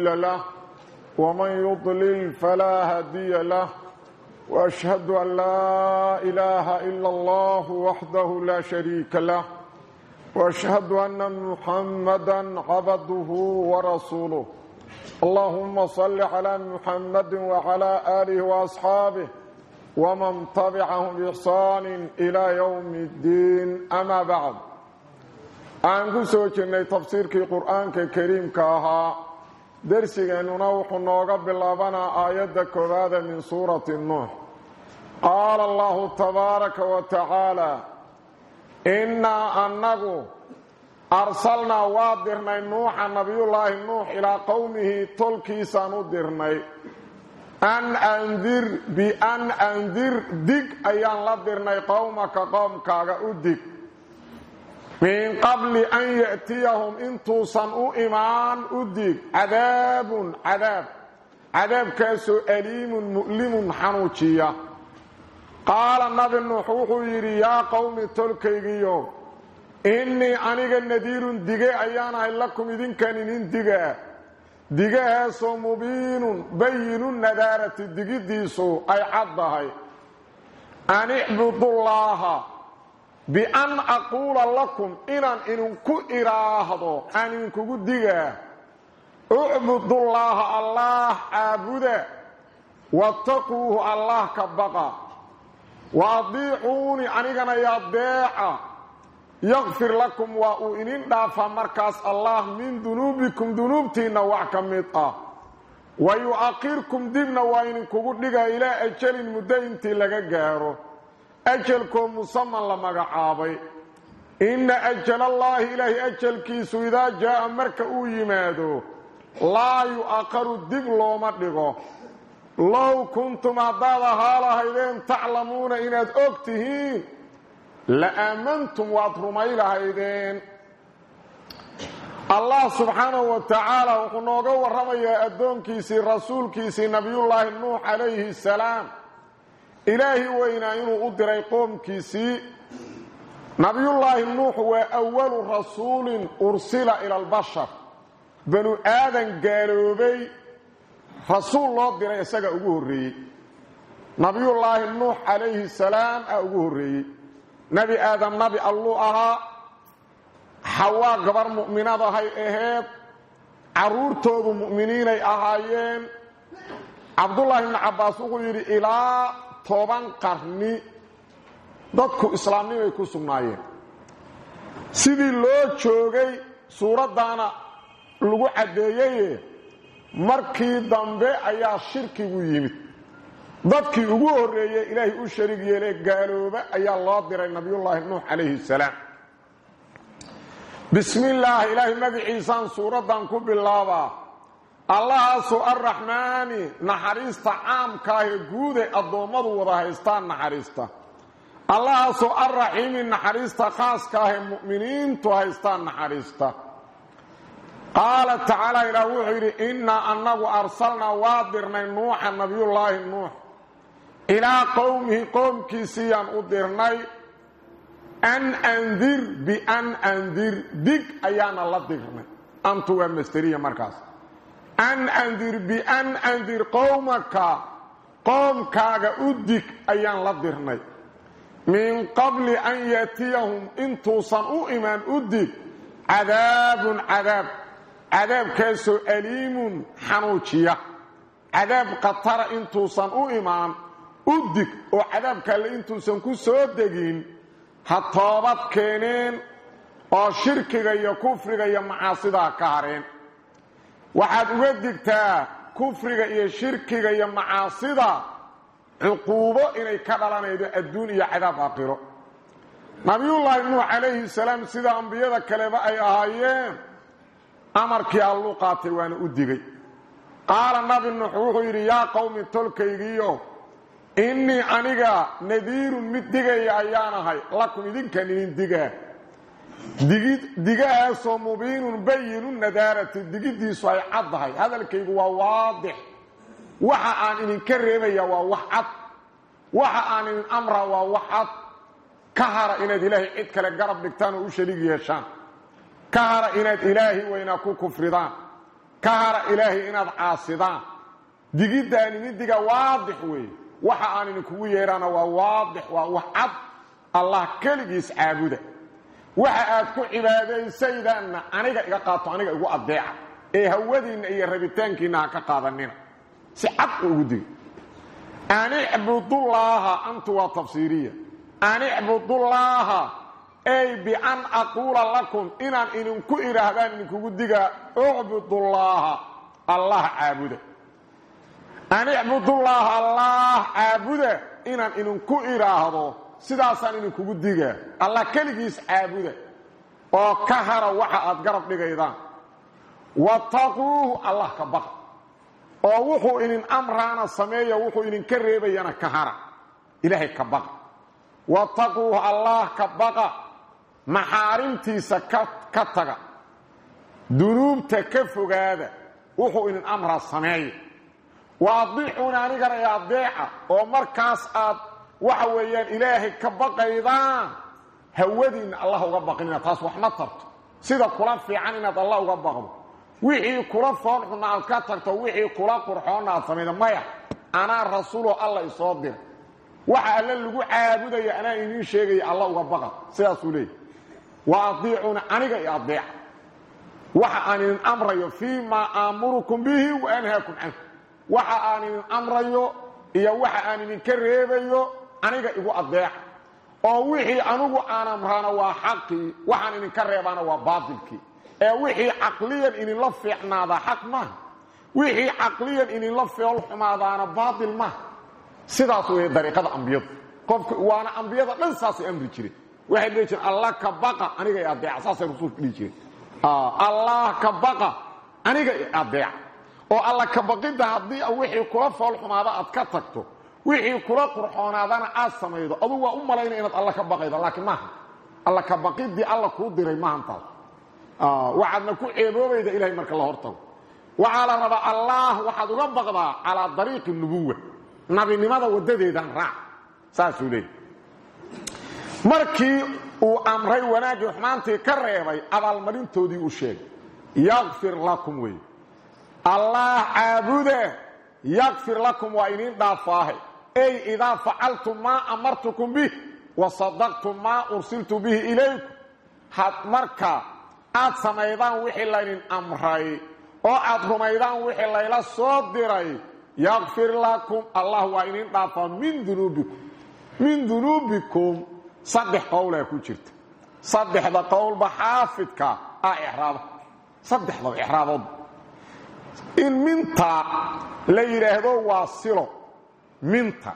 له ومن يضلل فلا هدي له وأشهد أن لا إله إلا الله وحده لا شريك له وأشهد أن محمدا عبده ورسوله اللهم صل على محمد وعلى آله وأصحابه ومن طبعهم بإحسان إلى يوم الدين أما بعد أنكسوك أن تفسيرك القرآن كريم كاها dersigeennuna wuxuu nooga bilaabanaa aayadda koowaada min suurati nuux. Qaala allahu tabaaraka wa tacaala innaa annagu arsalnaa waa dirnay nuuxa nabiyullaahi nuux ilaa qowmihi tolkiisaan u dirnay. An andir bian andir dig ayaan la dirnay qowmaka qowmkaaga u dig min qabli an ya'tiyahum intuusan u imaan u dig. Cadaabun cadaab. Cadaabkaasoo aliimun mu'limun xanuujiya. Qaala nabi nuux wuxuu yidhi yaa qowmi tolkaygiyo innii aniga nadiirun dige ayaanahay lakum idinkan idin digaa digahaasoo mubiinun bayinu nadaarati digiddiisu ay caddahay an icbudullaaha bian aquula lakum inaan idinku idhaahdo aan idinkugu digaa ucbudullaaha allaah caabuda wattaquuhu allaah ka baqa wa adiicuuni anigana yadeeca yakfir lakum waa uu idin dhaafaa markaas allah min dunuubikum dunuubtiinna wax ka mid ah wa yu-aqirkum dibna waa idinkugu dhigaa ilaa ajalin muddo intii laga gaaro ajalkoo musaman la magacaabay. Inna ajalallaahi ilaahay ajalkiisu idaa jaa'a marka uu yimaado laa yu-aqaru dib looma dhigo. Low kuntum haddaad ahaa lahaydeen taclamuuna inaad og tihiin la aamantum waad rumay lahaydeen. Allah subxaanahu wa tacaala wuxuu nooga warramayaa addoonkiisii rasuulkiisii nabiyullaahi nuux calayhi salaam ilaahi weynaa inuu u diray qoomkiisii. Nabiyullaahi nuux waa awalu rasuulin ursila ila albashar. Banu aadan gaaloobay. Rasuul loo diray isaga ugu horreeyey. Nabiyullaahi nuux calayhi salaam aa ugu horreeyey. Nebi aadam nabi alluu ahaa. Xawaa gabar mu'minadahay aheed. Carruurtoodu mu'miniinay ahaayeen. Cabdullaahi ibnu cabbaas wuxuu yidhi ilaa toban qarni dadku islaamnimay ku sugnaayeen. Sidii loo joogay suuraddaana lagu caddeeyeye markii dambe ayaa shirkigu yimid. Dadkii ugu horreeyey ilaahay u sharig yeelee gaalooba ayaa loo diray nabiyullaahi nuux calayhi salaam. Bismi illaah ilaahay magaciisaan suuraddan ku bilaabaa allahaasoo arraxmaani naxariista caamkaahee guuday addoommadu wada haystaan naxariista. Allahaasoo arraxiimi naxariista khaaskaahee mu'miniintu haystaan naxariista. Qaala tacaala ilaah wuxuu yidhi innaa annagu arsalnaa waa dirnay nuuxa nabiyullaahi nuux. Ilaa qowmihi qowmkiisiiyaan u dirnay an andir bian andir dig ayaana la dirnay. Antu waa masteriya markaas an andir bian andir qowmaka qoomkaaga u dig ayaan la dirnay. Min qabli an yatiyahum intuusan u imaan u dig. Cadaabun cadaab. Cadaabkaasoo aliimun xanuujiya. Cadaab khatara intuusan u imaan u dig oo cadaabkaalle intuusan ku soo degin ha toobad keeneen oo shirkiga iyo kufriga iyo macaasidaa ka hareen waxaad uga digtaa kufriga iyo shirkiga iyo macaasida cuquubo inay ka dhalanaydo adduun iyo cadaab aakhiro. Nabiyullaahi nuux calayhi salaam sida ambiyada kaleba ay ahaayeen amarkii alluu qaatay waana u digay. Qaala nabi nuux wuxuu yidhi yaa qowmi tolkaygiiyo innii aniga nadiirun mid digaya ayaanahay lakum idinkan idin digaa digahaasoo mubiinun bayinu nadaarati digiddiisu ay caddahay hadalkaygu waa waadix waxa aan idinka reebaya waa wax cad waxa aan idin amraa waa wax cad ka hara inaad ilaahay cid kale garab dhigtaan oo u shariig yeeshaan ka hara ilaahi weynaa ku kufridaan ka hara ilaahay inaad caasidaan digiddaani midiga waadix weeye waxa aan idinkugu yeedhana waa waadix waa wax cad allah keligiis caabuda waxa aad ku cibaadaysaydaanna aniga iga qaato aniga igu addeeca. Ee hawadiinna iyo rabitaankiinna ka qaadanina. Si cad ugu diga an icbudullaaha antu waa tafsiiriya. An icbudullaaha ay bian aquula lakum inaan idinku idhaahdaan idinkugu digaa ucbudullaaha allah caabuda. An icbudullaaha allah caabuda inaan idinku idhaahdo sidaasaan idinkugu digaa allah keligiis caabuda oo ka hara waxa aad garab dhigaydaan. Wattaquuhu allah ka baqa. Oo wuxuu idin amraana sameeya wuxuu idinka reebayana ka hara. Ilaahay ka baqa. Wattaquuhu allah ka baqa. Maxaarimtiisa ka taga. Dunuubta ka fogaada wuxuu idin amraa sameeya. Wa adiicuuna anigana ee adeeca oo markaas aad waxa weeyaan ilaahay ka baqaydaan hawadiinna allah uga baqinina taas wax tarto. Sida kula fiican inaad allah uga baqdo. Wixii kula foonxuna aad ka tagto wixii kula qurxoonna aad samayda maya anaa rasuuloo alla isoo dira waxa alle lagu caabudaya anaa idiin sheegaya alla uga baqa. Sidaasuu leeyay wa adiicuuna aniga i adeeca waxa aan idin amrayo fii aamurukum bihi wa anhaakum canhu. Waxa aan idin amrayo iyo waxa aan idinka reebayo aniga igu adeeca oo wixii anigu aan amraana waa xaqii waxaan idinka reebaana waa baatilkii ee wixii caqliyan idinla fiicnaadaa xaq maaha wixii caqliyan idinla feol xumaadaana baatil maaha sidaas weeye dariiqada ambiyadu. Qofka waana ambiyada dhan saasay amri jireen waxay dhihi jireen allah ka baqa aniga i adeeca saasay rasuulku dhihi jireen. Allah ka baqa aniga i adeeca oo alla ka baqidda haddii wixii kula fool xumaada aad ka tagto wixii kula qurxoonaadana aad samaydo adugu waa u malayna inaad alla ka baqaydo laakiin maaha alla ka baqidii alla kuu diray maahantaas waxaadna ku ceeboobayda ilahay marka la hortago. Waxaa la rabaa waxaad uga baqdaa calaa dariiqi nubuwa nabinimada wadadeedan raac. Saasuu markii uu amray wanaaggii xumaantii ka reebay abaalmarintoodii uu sheegay yakfir lakum wey allah caabude! Yakfir lakum waa idiin dhaafaahe ay idaa facaltum maa amartukum bih wa sadaqtum maa ursiltu bihi ilaykum. Had marka aad samaydaan wixii laydin amray oo aad rumaydaan wixii layla soo diray yakfir lakum allah waa idiin dhaafaa min dunuubikum. Min dunuubikum saddex qowlaa ku jirta. Saddexda qowlba xaafidka ah icraaba. Saddexdaba icraabood. In minta la yidhaahdo waa silo minta.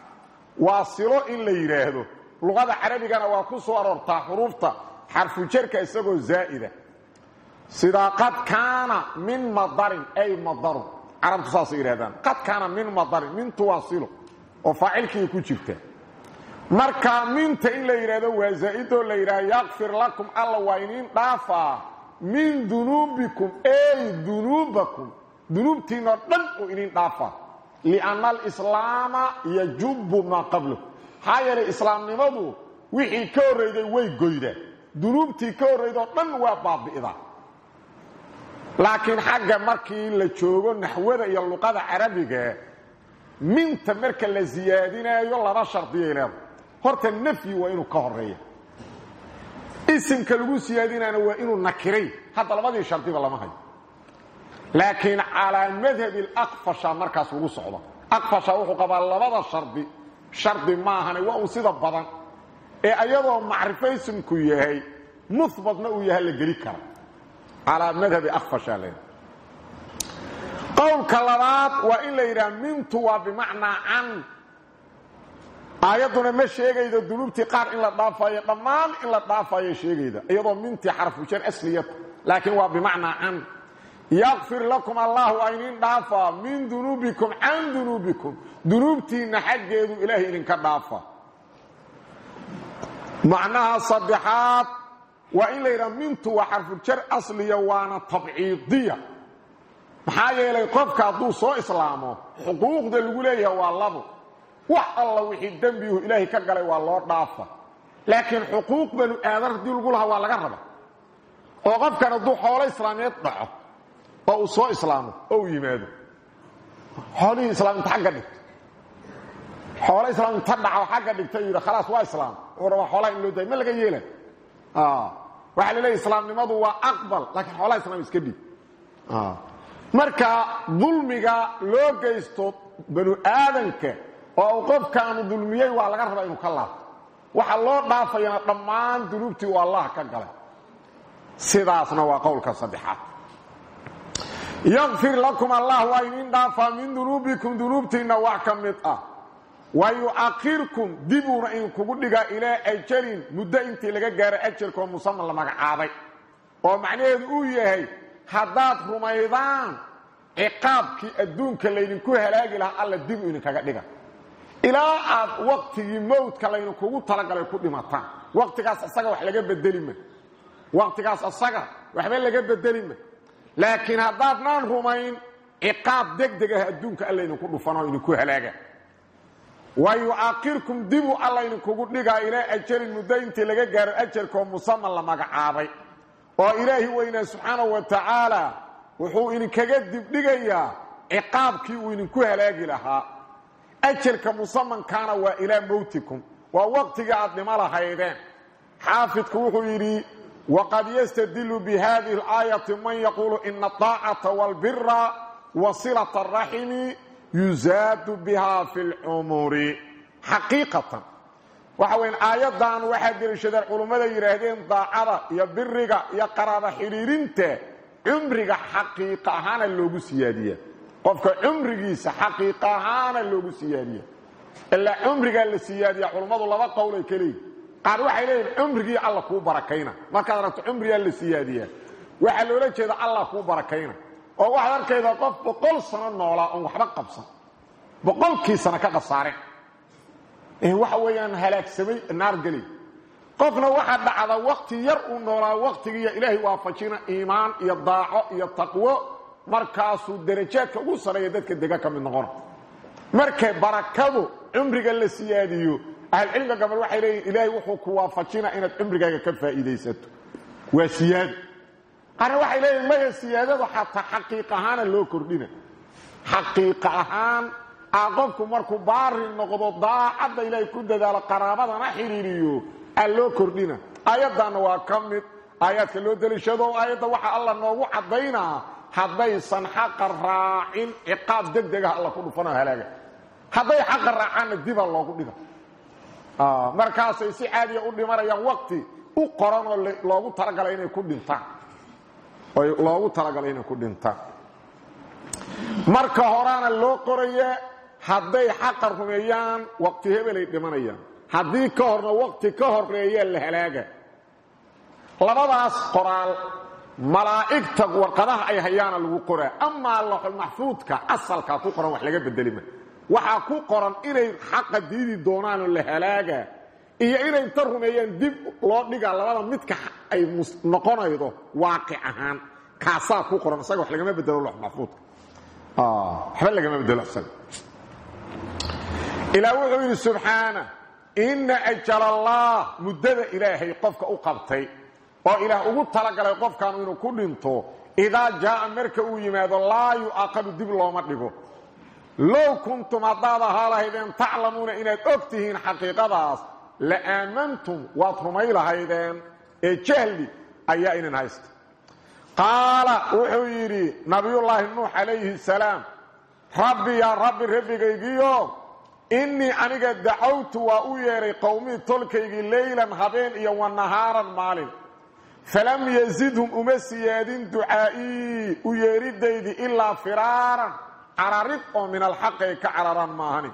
Waa silo in la yidhaahdo luqada carabigana waa ku soo aroortaa xuruufta xarfujarka isagoo zaa'ida. Sidaa qad kaana min madarin ay madarun carabtu saasay yidhahdaan qad kaana min madarin mintu waa silo oo faacilkii ku jirta. Marka minta in la yidhaahdo waa zaa'idoo la yidhahdo yakfir lakum alla waa iniin dhaafaa min dunuubikum ay dunuubakum. Dunuubtiinoo dhan uu iniin dhaafaa lianna alislaama yajubu maa qablahu maxaa yeelay islaamnimadu wixii ka horrayday way goydaa dunuubtii ka horraydoo dhan waa baabi'daa laakiin xagga markii la joogo naxwada iyo luqada carabiga minta marka la siyaadinaayo laba shardiyay leeda horta nafyi waa inuu ka horreeya isimka lagu siyaadinaana waa inuu nakiray. Hadda labadii shardiba lama hayo laakiin calaa madhabi alaqfasha markaas lagu socdo. Aqfasha wuxuu qabaa labada shardi. Shardi maahane waa uu sida badan ee ayadoo macrifo isimku yahay muhbatna uu yahay la geli kara. Calaa madhabi aqfasha le qowlka labaad waa in la yidhaha mintu waa bimacnaa can. Aayadduna ma sheegaydo dunuubtii qaar in la dhaafayo dhammaan in la dhaafayo sheegayda iyadoo mintii xarfujar asliyata laakiin waa bimacnaa can yakfir lakum allah waa inin dhaafaa min dunuubikum can dunuubikum dunuubtiinna xaggeedu ilaahay idinka dhaafa. Macnaha saddexaad waa in la yidhaha mintu waa xarfujar asliya waana tabciidiya. Maxaa yeelay qofka hadduu soo islaamo xuquuqda lagu leeyahay waa labo. Wax alla wixii dembigu ilaahay ka galay waa loo dhaafa. Laakiin xuquuq banu aadan haddii lagu lahaa waa laga raba oo qofkan hadduu xoolo islaameed dhaco oo uu soo islaamo oo uu yimaado. Xoolihii islaaminta xagga dhigto xoolo islaaminta dhaco xagga dhigta yidhi khalaas waa islaam. Wuxuu rabaa xoolaha in loo daay ma laga yeela waxaa la leeyahy islaamnimadu waa aqbal laakiin xoolaha islaam iska dhig. Marka dulmiga loo geysto banu aadanka oo qofkaanu dulmiyey waa laga rabaa inuu ka laabto. Waxa loo dhaafayana dhammaan dunuubtii uu allah ka galay. Sidaasna waa qowlka saddexaad yakfir lakum allah waa idin dhaafaa min dunuubikum dunuubtiinna wax ka mid ah. Wa yu'akhirkum dibuuna idinkugu dhigaa ilaa ajalin muddo intii laga gaaro ajalkoo musaman la magacaabay. Oo macnaheedu uu yahay haddaad rumaydaan ciqaabkii adduunka laydinku halaagi lahaa alla dibu idinkaga dhiga. Ilaa aad waktigii mowdka laydinkugu talagalay ku dhimataan. Waqtigaas asaga wax laakiin haddaadnaan rumayn ciqaab degdeg ah adduunka alla idinku dhufanoo idinku halaaga. Wa yu'akhirkum dibu alla idinkugu dhigaa ilaa ajalin muddo intii laga gaaro ajalkoo musaman la magacaabay. Oo ilaahi weynaa subxaanahu wa tacaala wuxuu idinkaga dibdhigayaa ciqaabkii uu idinku halaagi lahaa. Ajalka musamankaana waa ilaa mowtikum waa waqtigii aad dhimo lahaydeen. Xaafidku wuxuu yidhi waqad yastadilu bihadihi alaayati man yaquulu ina aطaacata wاlbira wasilata araximi yuzaadu biha fi lcumuri xaqiiqatan waxa weyn aayaddan waxaa deliishadeen culummada yidhaahdeen daacada iyo biriga iyo qaraaba xidhiirinta cumriga xaqiiqa ahaana loogu siyaadiya qofka cumrigiisa xaqiiqa ahaana loogu siyaadiya ilaa cumrigaa la siyaadiya culummadu laba qowl ay ka leeyihiin qaar waxay leeyihiin cumrigii alla kuu barakayna markaad aragto cumrigaa la siyaadiyaa. Waxaa loola jeeda allah kuu barakayna oo waxaad arkaydaa qof boqol sano noolaa oon waxba qabsan. Boqolkii sano ka khasaareen waxa weeyaan halaagsamay naar gelay qofna waxaa dhacda wakti yar uu noolaa waktigiiyo ilaahay waafajina iimaan iyo daaco iyo taqwo markaasuu darajaadka ugu sareeya dadka dega ka mid noqona markay barakadu cumriga la siyaadiyo ahlcilmiga gabal waxay leeyihiin ilaahay wuxuu ku waafajina inaad cumrigaaga ka faa'iidaysato. Waa siyaado qaarna waxay leeyihiin maya siyaadadu xataa xaqiiq ahaana loo kordhina. Xaqiiqa ahaan aa qofku markuu baari noqdo daacadda ilaahay ku dadaalo qaraabadana xidhiiriyo aa loo kordhina. Aayaddanna waa ka mid. Aayaadka loo deliishado aayadda waxaa alla noogu caddaynaa haddaysan xaqa raacin ciqaab deg degah alla ku dhufano halaaga. Hadday xaqa raacaanna dibaa loogu dhiga markaasay si caadiya u dhimanayaan waqti u qoranoo loogu talagalay inay ku dhintaan. Loogu talagalay inay ku dhintaan. Marka horaana loo qoraya hadday xaqa rumeeyaan waqti hebelay dhimanayaan. Haddii ka horna waqti ka horeeyaa la halaaga. Labadaas qoraal malaa'igta warqadaha ay hayaana lagu qoraa. Amaa laxulmaxfuudka asalkaa ku qoran wax laga bedelima waxaa ku qoran inay xaqa diidi doonaanoo la halaaga iyo inay inta rumeeyaan dib loo dhigaa labada midka ay noqonaydo waaqic ahaan. Kaasaa ku qoran isaga wax lagama bedelo laxulmaxfuudka waxba lagama bedelo isaga. Ilaa wuxuu yidhi subxaana inna muddada ilaahay qofka u qabtay oo ilaah ugu talagalay qofkaanu inuu ku dhinto idaa jaaa marka uu yimaado laa yu'aqabu dib looma dhigo low kuntum haddaad ahaa lahaydeen taclamuuna inaad og tihiin xaqiiqadaas la aamantum waad rumay lahaydeen ee jahli ayaa inin haysta. Qaala wuxuu yidhi nabiyullaahi nuux calayhi salaam rabbi yaa rabbi rabbigaygiyo innii aniga dacawtu waa u yeedhay qowmii tolkaygii leylan habeen iyo wa nahaaran maalin. Falam yazidhum uma siyaadin ducaa'ii u yeedhidaydii ilaa firaaran cararid oo min alxaqi ay ka cararaan maahani.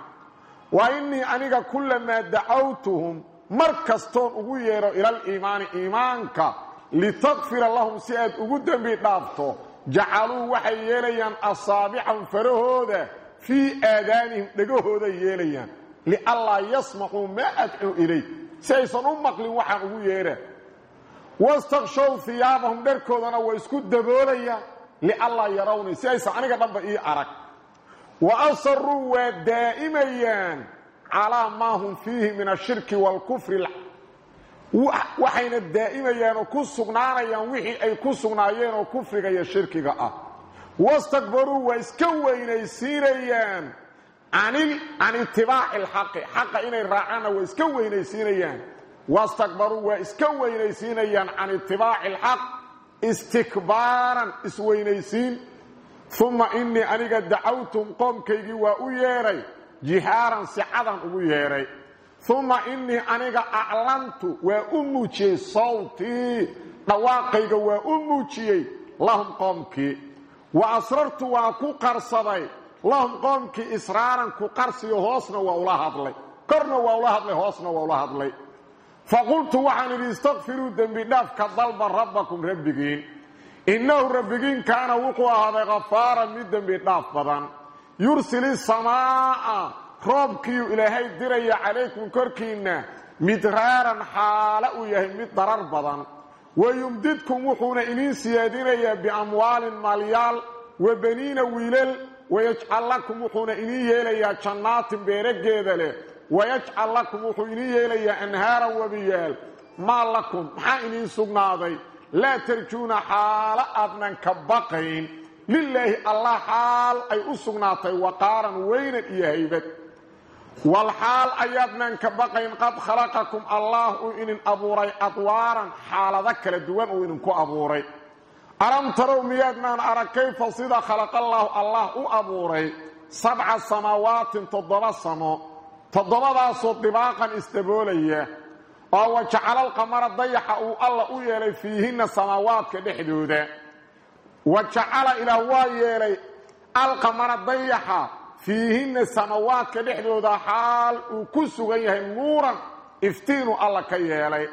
Wa innii aniga kullamaa dacawtuhum mar kastoon ugu yeedho ilaliimaani iimaanka litakfira lahum si aad ugu dembi dhaafto. Jacaluu waxay yeelayaan asaabicahum farahooda fii aadaanihim dhegahooday yeelayaan. Lianlaa yasmacuu maa adcuu ilay si aysan u maqlin waxaan ugu yeedha wastakshow hiyaabahum dharkoodana waa isku daboolayaan. Lianlaa yarawni si aysan aniga dhanba ii arag wa asaruu waa daa'imayaan calaa maa hum fiihi min ashirki waalkufri waxayna daa'imayaan oo ku sugnaanayaan wixii ay ku sugnaayeen oo kufriga iyo shirkiga ah wastakbaruu waa iska weynaysiinayaan can itibaaci alxaqi xaqa inay raacaanna waa iska weynaysiinayaan wastakbaruu waa uma inii aniga dacawtum qoomkaygii waa u yeedhay jihaaran sicadan ugu yeedhay uma inii aniga aclantu waa u muujiyey sawtii dhawaaqayga waa u muujiyey lahum qoomkii. Wa asrartu waa ku qarsaday lahum qoomkii israaran ku qarsiyo hoosna waa ula hadlay. Korna waa ula hadlay hoosna waa ula hadlay. Faqultu waxaan idhi istakfiruu dembi dalba rabbakum rabbigiin innahu rabbigiin kaana wuxuu ahaaday khafaaran mid dembi dhaaf badan. Yursili samaa'a roobkiiu ilaahay diraya calaykum korkiinna midraaran xaala uu yahay mid darar badan. Wayumdidkum wuxuuna idiin siyaadinayaa biamwaalin maalyaal wa baniina wiilal wayajcal lakum wuxuuna idiin yeelayaa jannaatin beerageeda leh. Wayajcal lakum wuxuu idiin yeelayaa anhaaran webiyaal. Maa lakum maxaa idiin sugnaaday laa tarjuuna xaalo aadnan ka baqayn. Lilaahi allah xaal ay u sugnaatay waqaaran weynan iyo haybad. Walxaal ayaadnan ka baqayn qad khalaqakum allah uu idin abuuray adwaaran xaalado kala duwan uu idinku abuuray. Alam tarow miyaadnaan arag kayfa sida khalaqallaahu allah u abuuray? Sabca samawaatin toddoba samo toddobadaasoo dibaaqan isdaboolaya oo wa jacalalqamara dayaxa uu alla u yeelay fiihinna samaawaadka dhexdooda. Wa jacala ilaah waa yeelay alqamara dayaxa fiihinna samawaadka dhexdooda xaal uu ku sugan yahay nuuran iftiinuu alla ka yeelay.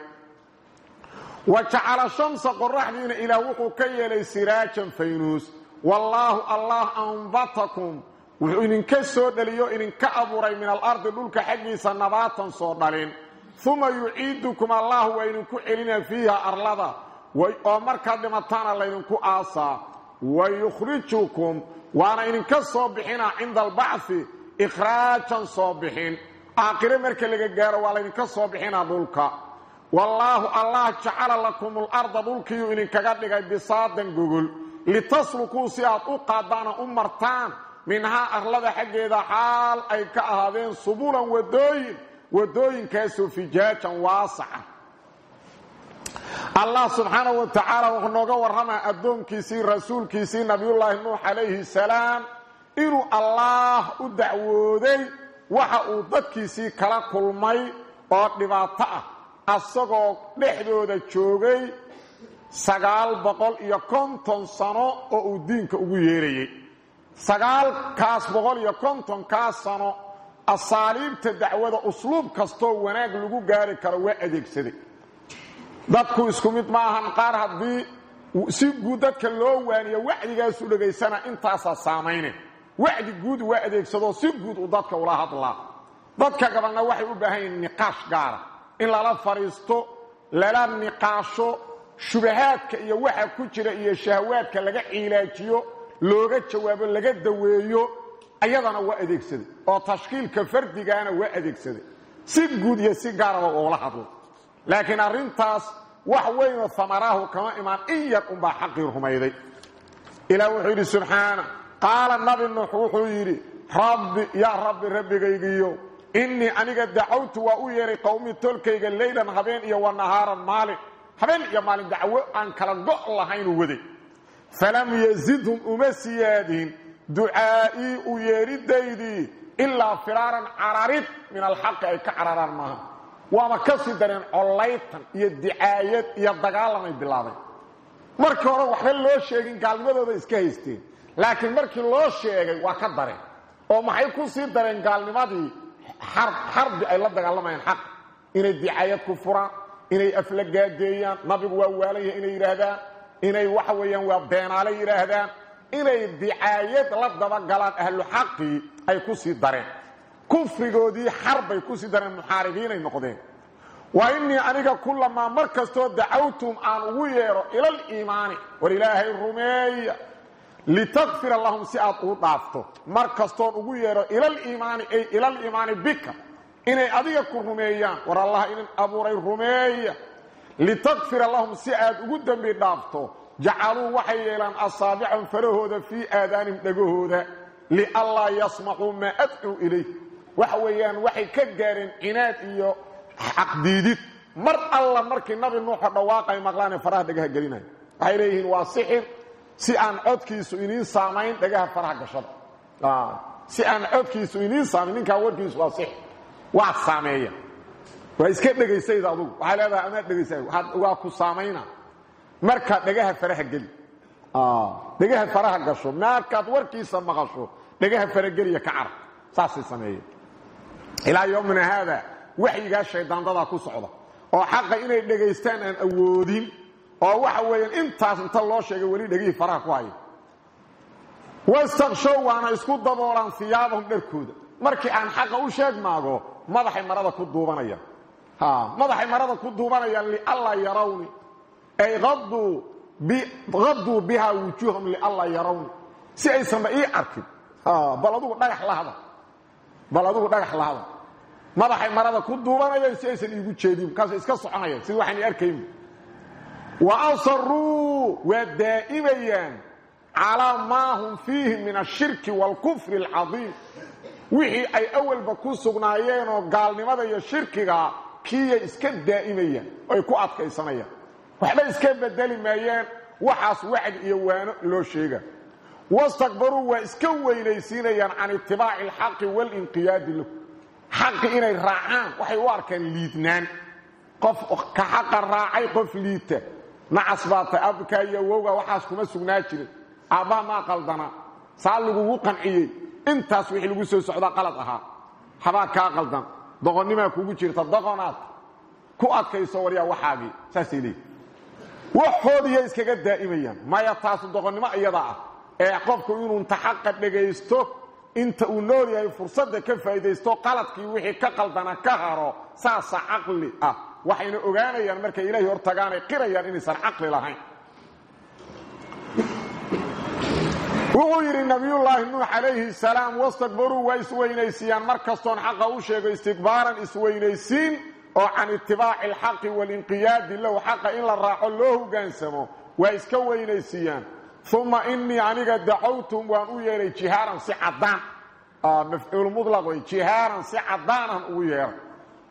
Wa jacala shamsa qoraxdiina ilaah wuxuu ka yeelay siraajan faynuus. Wallaahu allah anbatakum wuxuu idinka soo dhaliyo idinka abuuray min alardi dhulka xaggiisa nabaatan soo uma yuciidukum allah waa idinku celina fiiha arlada. Oo markaad dhimataana laydinku aasaa. Wa yukhrijukum waana idinka soo bixina cinda albacfi ikhraajan soo bixin. Aakhire marka laga gaaro waa laydinka soo bixina dhulka. Wallaahu allah jacala lakum larda dhulkiiyuu idinkaga dhigay bisaadan gogol. Litaslukuu si aad u qaadaana u martaan minhaa arlada xaggeeda xaal ay ka ahaadeen subulan wadooyin wadooyinkaasoo fijaajan waasaca allah subxaana wa tacaala wuxuu nooga warramaa addoonkiisii rasuulkiisii nabiyullaahi nuux calayhi salaam inuu allaah u dacwooday waxa uu dadkiisii kala kulmay oo dhibaato ah asagoo dhexdooda joogay sagaal boqol iyo konton sano oo uu diinka ugu yeerayey sagaalkaas boqol iyo kontonkaas sano asaaliibta dacwada usluub kastoo wanaag lagu gaari karo waa adeegsaday. Dadku isku mid ma ahan qaar haddii si guud dadka loo waaniyo wacdigaasu dhegaysana intaasaa saamayne wacdi guud waa adeegsadoo si guud uu dadka ula hadlaa. Dadka gabalna waxay u baahan yihiin niqaash gaara in lala fadhiisto lala niqaasho shubahaadka iyo waxa ku jira iyo shahwaadka laga ciilaajiyo looga jawaabo laga daweeyo ayadana waa adeegsaday oo tashkiilka fardigaana waa adeegsaday. Si guud iyo si gaaraba uula hadlo. Laakiin arrintaas wax weynoo amaraahu kama imaan in yar unbaa xaqii rumayday. Wuxuu yidhi subxaana qaala nabi nuux rabbi yaa rabbi rabbigaygiyo innii aniga dacawtu waa u yeehay qowmi tolkayga habeen iyo wa nahaaran maalin. Habeen iyo maalin dacwo aan kala go' lahaynuu falam yazidhum uma ducaa'ii u yeedhidaydii ilaa firaaran cararid min alxaqi ay ka cararaan maaha. Waaba ka sii dareen collaytan iyo dicaayad iyo dagaalamay bilaabeen. Markii hore waxba loo sheegin gaalnimadooda iska haysteen. Laakiin markii loo sheegay waa ka dareen. Oo maxay ku sii dareen gaalnimadii? Xarbi ay la dagaalamayaan xaq. Inay dicaayad ku furaan inay aflagaadeeyaan nabigu waa waalanya inay yidhaahdaan inay waxa weeyaan waa beenaale yidhaahdaan inay dicaayad la dabagalaan ahlu xaqii ay ku sii dareen. Kufrigoodii xarbay ku sii dareen muxaaribiinay noqdeen. Wa innii aniga kulamaa mar kastoo dacawtum aan ugu yeedho ilaliimaani war ilaahay rumeeya. Litakfira lahum si aad uu dhaafto. Mar kastoon ugu yeedho ilaliimaani ay ilaliimaani bika. Inay adiga ku rumeeyaan war allah idin abuuray rumeeya. Litakfira lahum si aad ugu dembi dhaafto jacaluu waxay yeelaan asaabicahum farahooda fii aadaanihim dhegahooda lianlaa yasmacuu maa adcuu ilayh waxa weeyaan waxay ka gaareen cinaad iyo xaqdiidid mar alla markii nabi nuuxo dhawaaqay maqlaanee faraha dhagaha gelinaya waxay leeyihiin waa sixir si aan codkiisu iniin saamayn dhagaha faraha gashada si aan codkiisu iniin saamayn ninkaa warkiisu waa sixir waa saameeya waa iska dhegaysayd adugu waxay leedahay amaad dhegaysa waa ku saamayna markaad dhagaha faraha geli. Dhagaha faraha gasho. Markaad warkiisa maqasho dhagaha farageliya ka carab saasay sameeyeen. Ilaa yowmina haada waxyigaa shaydaandadaa ku socda. Oo xaqa inay dhegaystaan aan awoodin. Oo waxa weeyaan intaas inta loo sheegay weli dhegihii faraha ku haya wastakshow waana isku daboolaan iyaabahum dharkooda. Markii aan xaqa u sheegmaago madaxay marada ku duubanayaan madaxay marada ku duubanayaan lianlaa yarawni ay aduu bihaa wujuuham lianlaa yarawni si aysanba ii arkin. Bal adugu dhagax lahada bal dhagax lahada madaxay marada ku duubanayaan si aysan iigu jeedin. Markaasay iska soconayaan sida waxaan arkayn wa asaruu waa daa'imayaan calaa maa hum fiihi min ashirki waalkufri alcadiim. Wixii ay awalba ku sugnaayeenoo gaalnimada iyo shirkiga kiiyay iska daa'imayaan oy ku adkaysanayaan waxba iska bedeli maayeen waxaas wacdi iyo waano loo sheega. Wastakbaruu waa iska weynaysiinayaan can itibaaci alxaqi waalinqiyaadi lahu. Xaqi inay raacaan waxay u arkaan liidnaan. Qof ka xaqa raacay qof liita. Nacas baa tay abkaa iyo awowga waxaas kuma sugnaa jirin. Aabbaha maa qaldana? Saa lagugu qanciyey. Intaas wixii lagu soo socdaa qalad ahaa. Habaa kaa qaldan. Doqonnimaa kugu jirta doqonaad. Ku adkayso waryaa waxaagii saasay leeyihi waxoodiya iskaga daa'imayaan. Maya taasu doqonnimo iyada ah. Ee qofku inuu inta xaqa dhegaysto inta uu nool yahay fursadda ka faa'iidaysto qaladkii wixii ka qaldana ka haro saasa caqli ah. Waxayna ogaanayaan markay ilaahay hortagaanay qirayaan inaysan caqli lahayn. Wuxuu yidhi nabiyullaahi nuux calayhi salaam wastakbaruu waa isweynaysiiyaan. Mar kastoon xaqa u sheego istikbaaran isweynaysiin oo can itibaaci alxaqi waalinqiyaadi lahu xaqa in la raaco loo hogaansamo waa iska weynaysiiyaan uma inii aniga dacawtum waan u yeedhay jihaaran si caddaan. Mafcuul mulaq wey jihaaran si caddaanan ugu yeedhay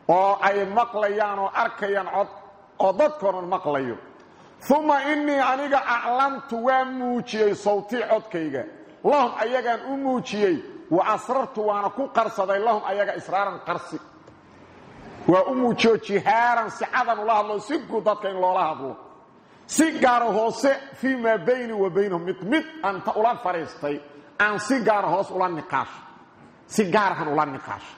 oo ay maqlayaan oo arkayaan cod oo dadkoonan maqlayo. Uma inii aniga aclantu waan muujiyey sawtii codkayga. Lahum ayagaan u muujiyey wa asrartu waana ku qarsaday lahum ayaga israaran qarsi waa u muujiyo jihaaran si cadan ula hadlo si guud dadka in loola hadlo. Si gaara hoose fii maa bayni wa baynahum mid mid anta ula fadhiistay aan si gaara hoos ula niqaasho si gaarahan ula niqaasho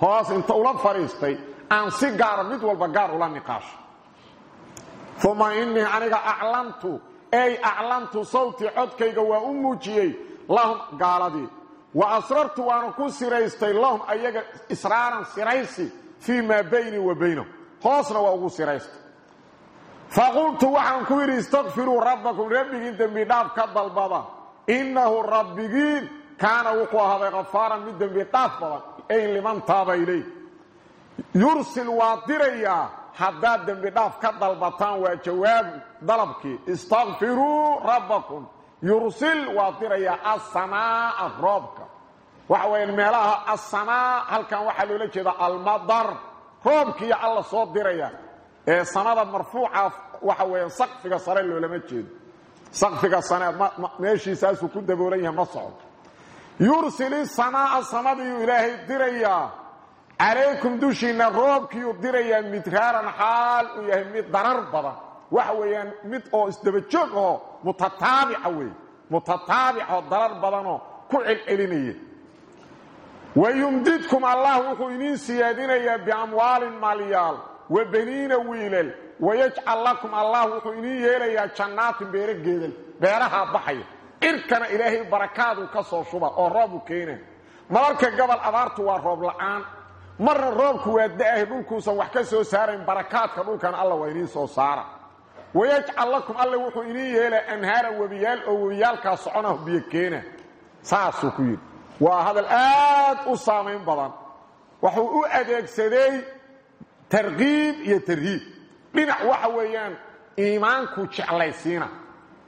hoos inta ula fadhiistay aan si gaara mid walba gaar ula niqaasho uma inii aniga aclantu ey aclantu sawtii codkayga waa u muujiyey lahum gaaladii. Wa asrartu waana ku siraystay lahum ayaga israaran siraysi fii maa baynii wa baynahum hoosna waa ugu siraystay faqultu waxaan ku yidhi istakfiruu rabbakum. Rabbigiin dembi dhaaf ka dalbada. Innahu rabbigiin kaana wuxuu ahaaday khafaaran mid dembi dhaaf badan. Ay liman taaba ilay yursil waa dirayaa. Haddaad dembi dhaaf ka dalbataan waa jawaab dalabkii. Istakfiruu rabbakum. Yursil waa dirayaa asamaaa roobka waxa weeyaan meelaha asamaa halkan waxaa loola jeeda almadar roobkiiyo alla soo diraya. Ee sanada marfuuca waxa weeyaan sakfiga sare loolama jeedo. Sakfiga sane meeshiisaasuu ku daboolan yahay ma socdo. Yursil isamaaa samadiiyuu ilaahay dirayaa calaykum dushiinna roobkiiyuu dirayaa midraaran xaal uu yahay mid darar badan. Waxa weeyaan mid oo isdabajoog oo mutataabica weeye mutataabicaoo darar badanoo ku celcelinaya wayumdidkum allah wuxuu idiin siyaadinayaa biamwaalin maalyaal wa baniina wiilal wayajcal lakum allah wuxuu idiin yeelayaa jannaatin beero geedal beerahaa baxaya cirkana ilaahay barakaaduu ka soo shuba oo roobu keena mararka gobol abaartu waa roob la'aan marna roobku waa da'ahay dhulkuusan wax ka soo saarayn barakaadka dhulkana alla waa idiin soo saara wayajcal lakum alla wuxuu idiin yeelaa anhaaran webiyaal waa hadal aad u saamayn badan. Wuxuu u adeegsaday tarkiib iyo tarhiib. Dhinac waxa weeyaan iimaanku jeclaysiina.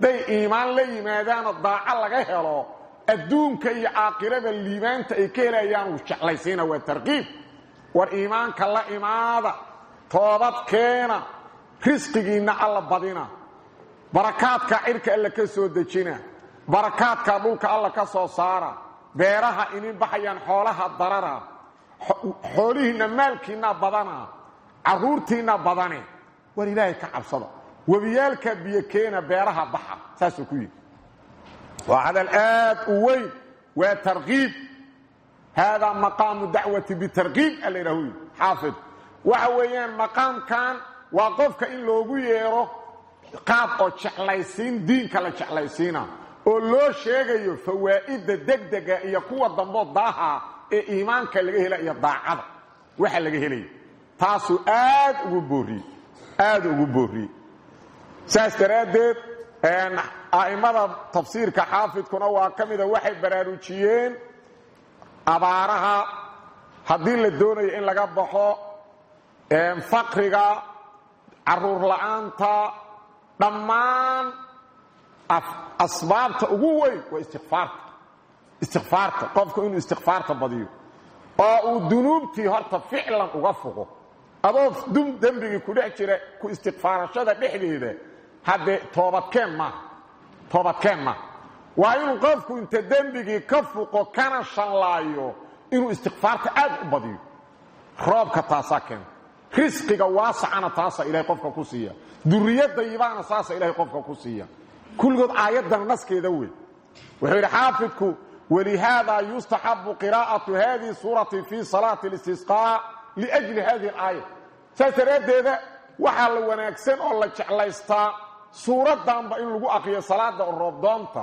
Day iimaan la yimaadaanoo daaco laga helo adduunka iyo aakhirada liibaanta ay ka helayaan uu jeclaysiina waa tarkiib war iimaanka la imaada toobad keena risqigiinna alla badina. Barakaadka cirka alla ka soo dejina. Barakaadka dhulka alla soo saara beeraha inin baxayaan xoolaha darara. Xoolihiinna maalkiinna badana carruurtiinna badane. War ilaahay ka cabsada webiyaalka biyo keena beeraha baxa saasuu ku yidhi. Waa hadal aad u weyn waa tarkiib haadaa maqaamu dacwati bitarkiib alla yidhahu yidhi. Xaafid. Waxa weeyaan maqaamkan waa qofka in loogu yeero qaab oo jeclaysiin diinka la jeclaysiina oo loo sheegayo fawaa'idda degdega iyo kuwa damboo daaha ee iimaanka laga hela iyo daacada. Waxa laga helaya taasuu aad ugu booriyey aad ugu booriyey saas daraaddeed a'immada tafsiirka xaafidkuna waa ka mida waxay baraarujiyeen abaaraha haddii la doonayo in laga baxo faqriga carruur la'aanta dhammaan asbaabta ugu weyn waa istikfaarta istikfaarta qofku inuu istikfaarta badiyo oo uu dunuubtii horta ficlan uga fuqo adoo dembigii ku dhex jira ku istikfaarashada dhexdeeda haddee toobadkeen maaha toobadkeen maaha waa inuu qofku inta dembigii ka fuqo kana shanlaayo inuu istikfaarta aad u badiyo. Roobka taasaa keenta risqiga waasacana taasaa ilahay qofka ku siiya duriyadda yibaana saasa ilahay qofka ku siiya kulligood aayaddan naskeeda wey wuxuu yidhi xaafidku walihaada yustaxabu qiraa'atu hadihi suurati fi salaati اlistisqaa liajli hadihi alaaya. Saas daraaddeeda waxaa la wanaagsan oo la jeclaystaa suuraddanba in lagu akriyo salaada roobdoonta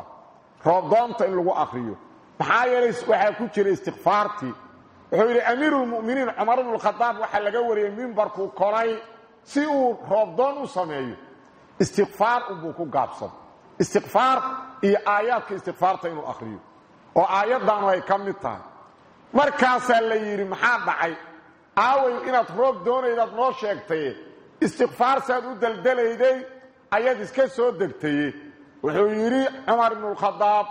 roobdoonta in lagu akriyo. Maxaa yeelay waxaa ku jira istikfaartii wuxuu yidhi amiiru lmu'miniin cumar bnu lkhadaab waxaa laga wariyey mimbarkuu koray si uu roobdoon u sameeyo. Istikfaar unbuu ku gaabsado istikfaar iyo aayaadka istikfaarta inuu akhriyo. oo aayaddaanu ay ka mid tahay. Markaasaa la yidhi maxaa dhacay? Aaway inaad roob doonaydaad noo sheegtaye. Istikfaar saad u daldalayday ayaad iska soo degtaye. Wuxuu yidhi cumar ibnu lkhadaab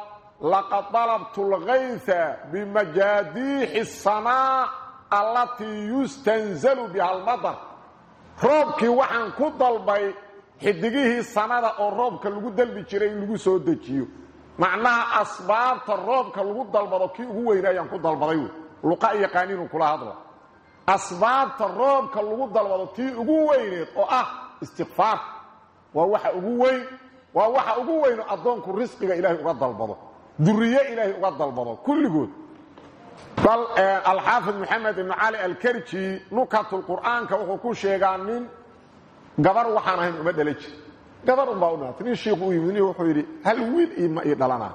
laqad dalabtu lkayha bimajaadiixi asamaa allatii yustanzalu biha almadar roobkii waxaan ku dalbay xidigihii samada oo roobka lagu dalbi jiray in lagu soo dejiyo. Macnaha asbaabta roobka lagu dalbado kii ugu weynaayaan ku dalbaday wey. Luqa iyo qaaniinu kula hadla. Asbaabta roobka lagu dalbado tii ugu weyneed oo ah istikfaar waa waxa ugu weyn waa waxa ugu weyno addoonku risqiga ilaahay uga dalbado. Duriye ilaahay uga dalbado kulligood. Bal alxaafid maxamed ibnu cali alkarji nukatulqur'aanka wuxuu ku sheegaa nin gabar waxaan ahayn uma dhala jir. Gabar unbaa u dhalatay nin shiikhu u yimid wuxuu yidhi hal wiil ima ii dhalanaa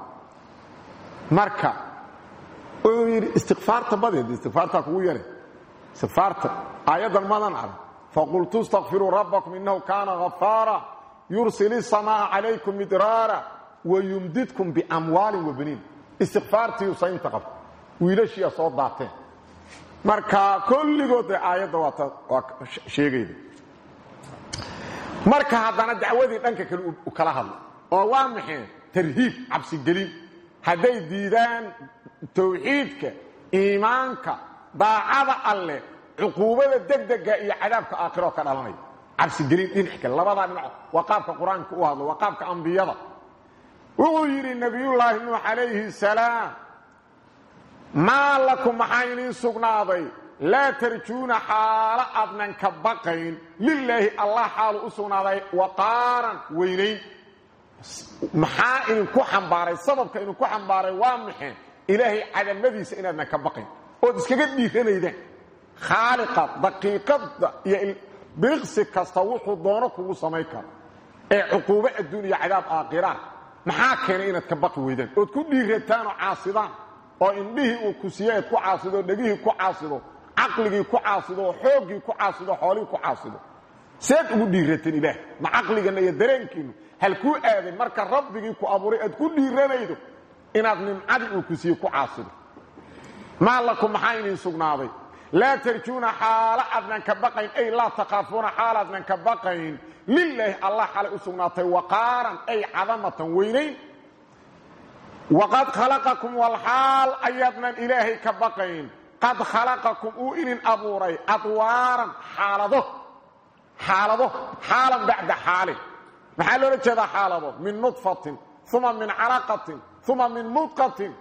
marka wuxuu yidhi istikfaarta badeed istikfaartaa kugu yare istikfaarta aayaddan madan arag faqultu istakfiruu rabbakum innahu kaana ghafaara yursil isamaa calaykum midraara wayumdidkum biamwaalin wabaniin istikfaartiiu saynta qabta. Wiilashiiya soo daateen. Marka kolligood aayadda waa sheegayda marka haddana dacwadii dhanka kale u kala hadla oo waa maxay? Tarhiib cabsigelin. Hadday diidaan tawxiidka iimaanka daacada alleh cuquubada degdega iyo cadaabka aakhiroo ka dhalanaya. Cabsigelin dhinac kale labadaa dhinac waa qaabka qur'aanka u hadlo waa qaabka ambiyada. Wuxuu yidhi nabiyullaahi nuux calayhi salaam maa lakum maxaa iniin sugnaaday laa tarjuuna xaalo aadnan ka baqayn. Lilaahi allah xaalu u sugnaaday waqaaran weynayn maxaa idinku xambaaray? Sababka idinku xambaaray waa maxay ilaahay cadamadiisa inaadnan ka baqayn. Ood iskaga dhiiranaydaan. Khaaliqa daqiiqada iyo biiqsi kasta wuxuu doono kugu samayn karo. Ee cuquubo adduun iyo cadaab aakhiraan maxaa keenay inaad ka baqi weydaan? Ood ku dhiirataan oo caasidaan. Oo indhihii uu ku siiye aad ku caasido dhegihii ku caasido caqligii ku caasido oo xooggii ku caasido xoolihii ku caasido seed ugu dhiirateen ilaah ma caqliganna iyo dareenkiinnu hal kuu aaday marka rabbigii ku abuuray aad ku dhiiranaydo inaad nimcadii uu ku siiye ku caasido maa lakum maxaa iniin sugnaaday? Laa tarjuuna xaalo aadnan ka baqayn. Ay laa takhaafuuna xaal aadnan ka baqayn. Lilaahi allah xalay u sugnaatay waqaaran ay cadamatan weynayn waqad khalaqakum walxaal ayaadnan ilaahay ka baqayn qad khalaqakum uu idin abuuray adwaaran xaalado xaalado xaalan bacda xaalin maxaa loola jeedaa xaalado? Min nudfatin uma min calaqatin uma min mudqatin.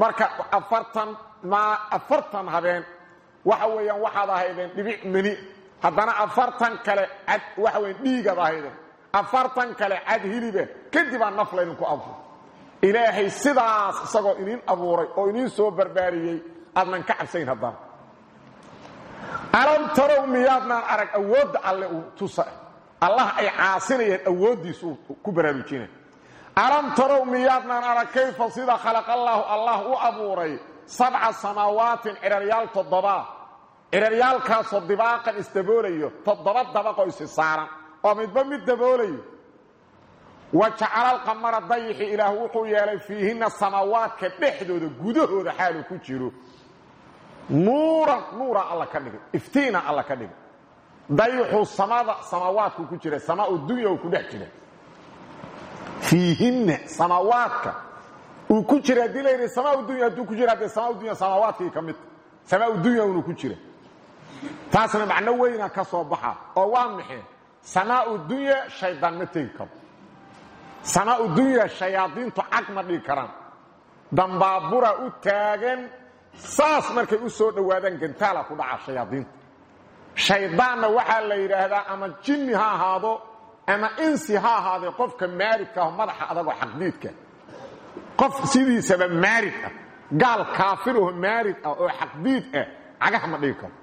Marka afartan maa afartan habeen waxa weeyaan waxaad ahaydeen dhibic meni haddana afartan kale cad waxa weyan dhiigaad ahaydeen. Afartan kale cad hiliba kadibaa naf laydinku abuur ilaahay sidaas isagoo idin abuuray oo idiin soo barbaariyey aadnan ka cabsayn haddana alam tarow miyaadnaan arag awoodda alle tusa allah ay caasinayeen awooddiisu ku baraarujinay alam tarow miyaadnaan arag kayfa sida khalaqallaahu allah u abuuray sabca samaawaatin ciraryaal toddobaa ciraryaalkaasoo dibaaqan isdaboolayo toddoba dabaqoo isi saaran. Oo midba mid daboolayo. Wa jacalalqamara dayixi ilaah wuxuu yeelay fiihinna samaawaadka dhexdooda gudahooda xaaluu ku jiro nuuran nuura alla ka dhigay. Iftiina alla ka dhigay. Dayixu samada samaawaadku ku jira samaa dunya uu ku dhex jira fiihinna samaawaadka uu ku jira haddii la yidhi samaa dunya hadduu ku jira haddee samaa dunya samaawaadkii ka midta samaa dunya unuu ku jira taasna macno weyna ka soo baxa oo waa maxay samaau dunya shaydaan ma tegi karo. Samaau dunya shayaadiintu cag ma dhigi karaan. Dambaabura u taagan saas markay u soo dhowaadaan gantaala ku dhaca shayaadiinta shaydaanna waxaa la yidhaahdaa ama jinni ha ahaado ama insi ha ahaadee qofka maaridka ah madaxa adagoo xaqdiidka. Qof sidiisaba maarid ah gaal kaafiraho maarid ah oo xaqdiid ah cagaha ma dhigi karo.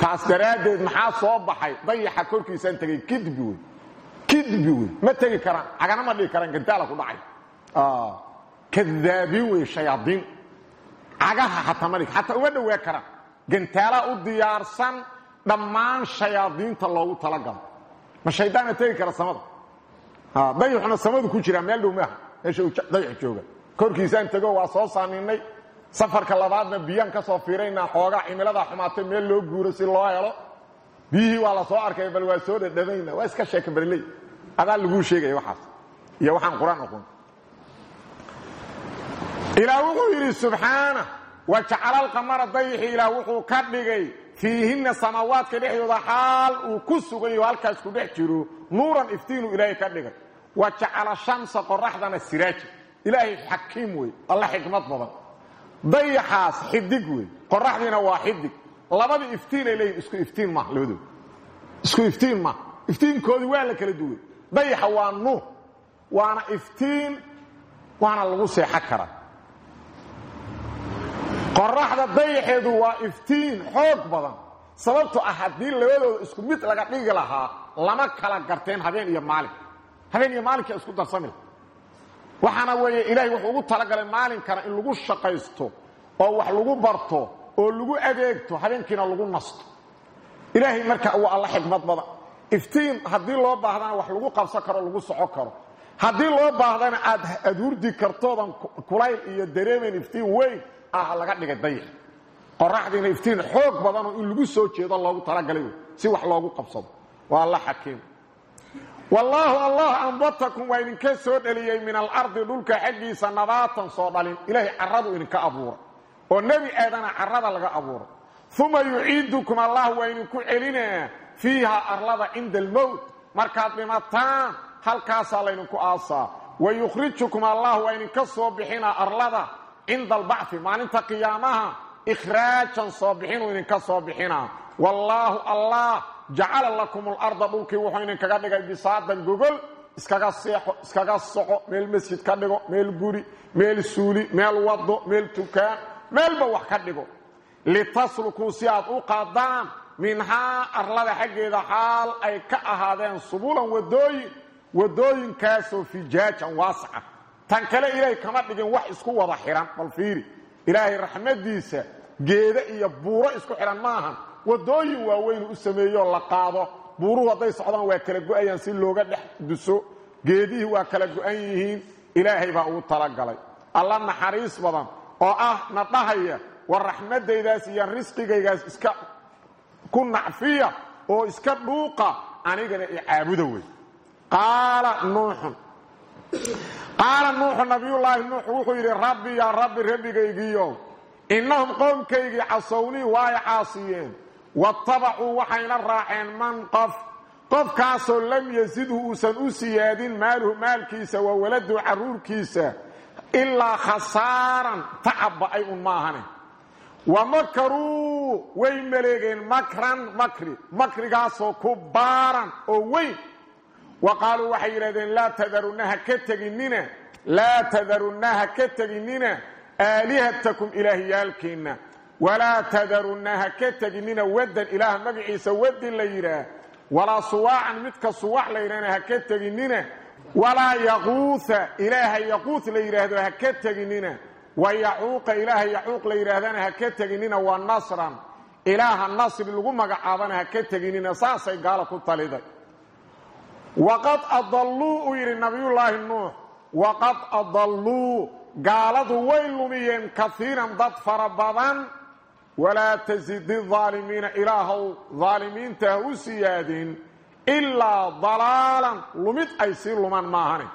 Taas daraaddeed maxaa soo baxay? Dayaxa korkiisaan tegay kidbi wey kidbi wey ma tegi karaan cagana ma dhigi karaan gantaala ku dhacay. Kadaabiin wey shayaadiin cagaha xataa ma dhig xataa uma dhowaa karaan gantaalaa u diyaarsan dhammaan shayaadiinta loogu talagalo. Ma shaydaana tegi kara samada? Dayaxuna samadu ku jiraa meel dhow maaha. Meesha uu dayax jooga. Korkiisaan tego waa soo saaminnay safarka labaadna biyaan ka soo fiiraynaa xoogaa cimiladaa xumaatay meel loo guuro si loo helo. Biyihii waa la soo arkay bal waa soo dhadhamayna. Waa iska sheeka barley adaa laguu sheegaya waxaas. Iyo waxaan qur'aan oqon ilaah wuxuu yidhi subxaana wa jacala alqamara dayixi ilaah wuxuu ka dhigay fiihinna samaawaadka dhexdooda xaal uu ku sugan yaho halkaas ku dhex jiro nuuran iftiinuu ilaahay ka dhigay. Wa jacala shamsa qoraxdana siraaja ilaahay xakiim wey alla xikmad badan. Dayaxaas xidig wey qoraxdiina waa xidig. Labadii iftiinay leeyihiin isku iftiin maaha labadooda isku iftiin maaha iftiinkoodii waa la kala duway. Dayaxa waa nuur qoraxda dayaxeedu waa iftiin xoog badan. Sababto ah haddii labadooda isku mid laga dhigi lahaa lama kala garteen habeen iyo maalin. Habeen iyo maalinka isku darsamila waxaana weeye ilaahay wuxuu ugu talagalay maalinkana in lagu shaqaysto oo wax lagu barto oo lagu adeegto habeenkiina lagu nasto. Ilaahay marka waa alla xikmad badan iftiin haddii loo baahdana wax lagu qabsan karo lagu soco karo. Haddii loo baahdana aad adhurdi kartoodan kulayl iyo dareemayn iftiin weyn ah laga dhigay dayax qoraxdiina iftiin xoog badanoo in lagu soo jeedo loogu talagalay si wax loogu qabsado. Waa alla xakiim wallaahu allah ambatakum waa idinka soo dhaliyey min alardi dhulka xaggiisa nabaatan soo dhalin. Ilaahay carradu idinka abuuray oo nebi aadana carrada laga abuuray uma yuciidukum allah waa idinku celinaa fiiha arlada cinda almowt markaad dhimataan halkaasaa laydinku aasaa. Wa yukhrijukum allah waa idinka soo bixinaa arlada cinda albacfi maalinta qiyaamaha ikhraajan soo bixinuu idinka soo bixinaa wallaahu allah jacala lakum alarda dhulkii wuxuu idinkaga dhigay bisaadan gogol iskaga seexo iskaga soco meel masjid ka dhigo meel guri meel suuli meel wado meel tukaan meelba wax ka dhigo litaslukuu si aad u qaadaan minhaa arlada xaggeeda xaal ay ka ahaadeen subulan wadooyin wadooyinkaasoo fijaajan waasaca tan kale ilaahay kama dhigin wax isku wada xihan bal fiiri. Ilaahay raxmadiisa geeda iyo buuro isku xidhan maahan. Wadooyin waaweynu u sameeyoo la qaado. Buuruhu hadday socdaan waa kala go'ayaan si looga dhex duso. Geedihii waa kala go-an yihiin. Ilaahay baa ugu talagalay alla naxariis badan oo ah na dhahaya war raxmaddaydaas iyo risqigaygaas iska ku nacfiya oo iska dhuuqa anigana i caabuda wey. Qaala nuuxun qaala nuuxu nabiyullaahi nuux wuxuu yidhi rabbi yaa rabbi rabbigaygiiyo innahum qoomkaygii casownii waa ay caasiyeen waattabacuu waxayna raaceen man qof qofkaasoo lam yasidhu uusan u siyaadin maaluhu maalkiisa waa waladu carruurkiisa ilaa khasaaran tacabba ay un maahane. Wa makaruu way maleegeen makran makri makrigaasoo ku baaran oo weyn wa qaaluu waxay yidhahdeen laa tadarunna ha ka teginnina laa tadarunna ha ka teginnina aalihatakum ilaahyaalkiinna walaa tadarunna ha ka teginnina waddan ilaah magaciisa waddi la yidhaah. Walaa suwaacan midka suwax la yidhahna ha ka teginnina. Walaa yaquuha ilaaha yaquuh la yidhaahdo ha ka teginnina. Wa yacuuqa ilaaha yacuuq la yidhaahdana ha ka teginnina. Wa nasran ilaaha nasri lagu magacaabana ha ka teginnina. Saasay gaalo ku taliday waqad adalluu uu yidhi nabiyullaahi nuux. Waqad adalluu gaaladu way lumiyeen kaiiran dad fara badan. Walaa tasidi aalimiina ilaahow daalimiinta ha u siyaadin. Ilaa dalaalan lumid ay sii lumaan maahane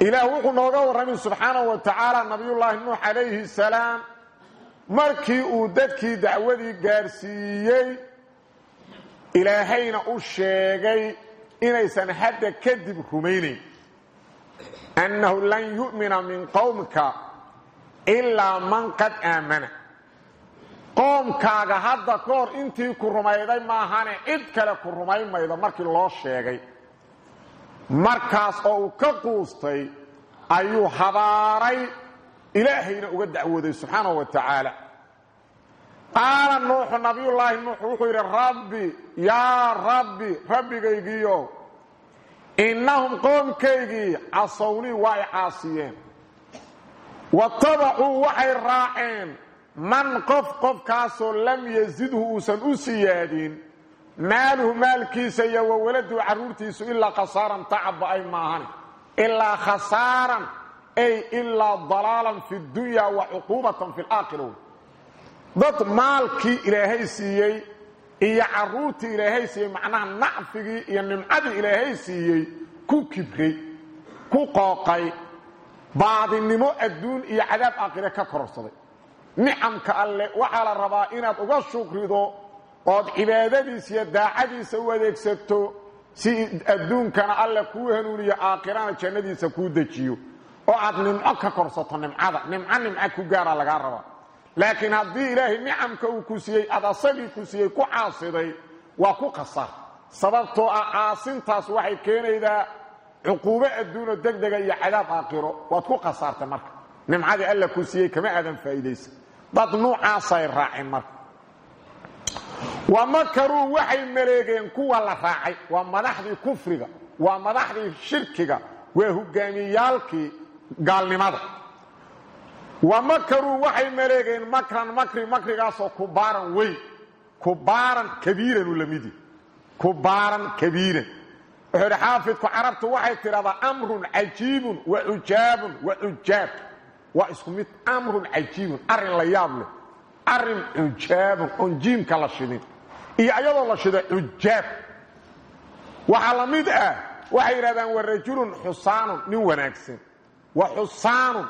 ilaah wuxuu nooga warramay subxaanahu wa tacaala nabiyullaahi nuux calayhi ilaahayna u sheegay inaysan hadda kadib rumaynayn annahu lan yu'mina min qowmika ilaa man qad aamana. Qoomkaaga hadda ka hor intii ku rumayday maahane cid kale ku rumayn maydo markii loo sheegay. Markaas oo uu ka quustay ayuu habaaray ilaahayna uga dacwooday subxaanahu wa tacaala qaala nuuxu nabiyullaahi nuux wuxuu yidhi rabbi yaa rabbi rabbigaygiiyo innahum qoomkaygii casownii waa ay caasiyeen watabacuu waxay raaceen man qof qofkaasoo lam yasidhu uusan u siyaadin maaluhu maalkiisa iyo wa waladu carruurtiisu ilaa khasaaran tacabba ay maahan ilaa khasaaran ay ilaa dalaalan fi dunya wa cuquubatan fi laakhira dad maalkii ilaahay siiyey iyo carruurtii ilaahay siiyey macnaha nacfigii iyo nimcadii ilaahay siiyey ku kibray ku qooqay baadinimo adduun iyo cadaab aakhire ka kororsaday. Nicamka alle waxaa la rabaa inaad uga shukrido ood cibaadadiisa iyo daacadiisa u adeegsato si adduunkana alle kuu hanuuniyo aakhirana jannadiisa kuu dejiyo oo aad nimco ka korsato nimcada nimco nimco ku gaara lagaa rabaa laakiin haddii ilaahay nicamka uu ku siiyey aad asagii ku siiyey ku caasiday waa ku qasar sababtoo ah caasintaas waxay keenaydaa cuquubo adduuno degdega iyo cadaab aakhiro. Waad ku khasaartay marka. Nimcadii alla ku siiyey kama aadan faa'iidaysa dad nuucaasay raaceen marka. Wa makaruu waxay maleegeen kuwa wa makaruu waxay maleegeen makran makri makrigaasoo kubaaran weyn. Kubaaran kabiiran u lamidi kubaaran kabiiran. Wuxuu idhi xaafidku carabtu waxay tidhahdaa amrun cajiibun wa cujaabun wa cujaab waa isku mid amrun cajiibun arrin la yaab leh. Arrin cujaabun oon jiimka la shidin. Iyo ayadoo la shido cujaab waxaa la mid ah waxay yidhahdaan wa rajulun xusaanun nin wanaagsan. Wa xusaanun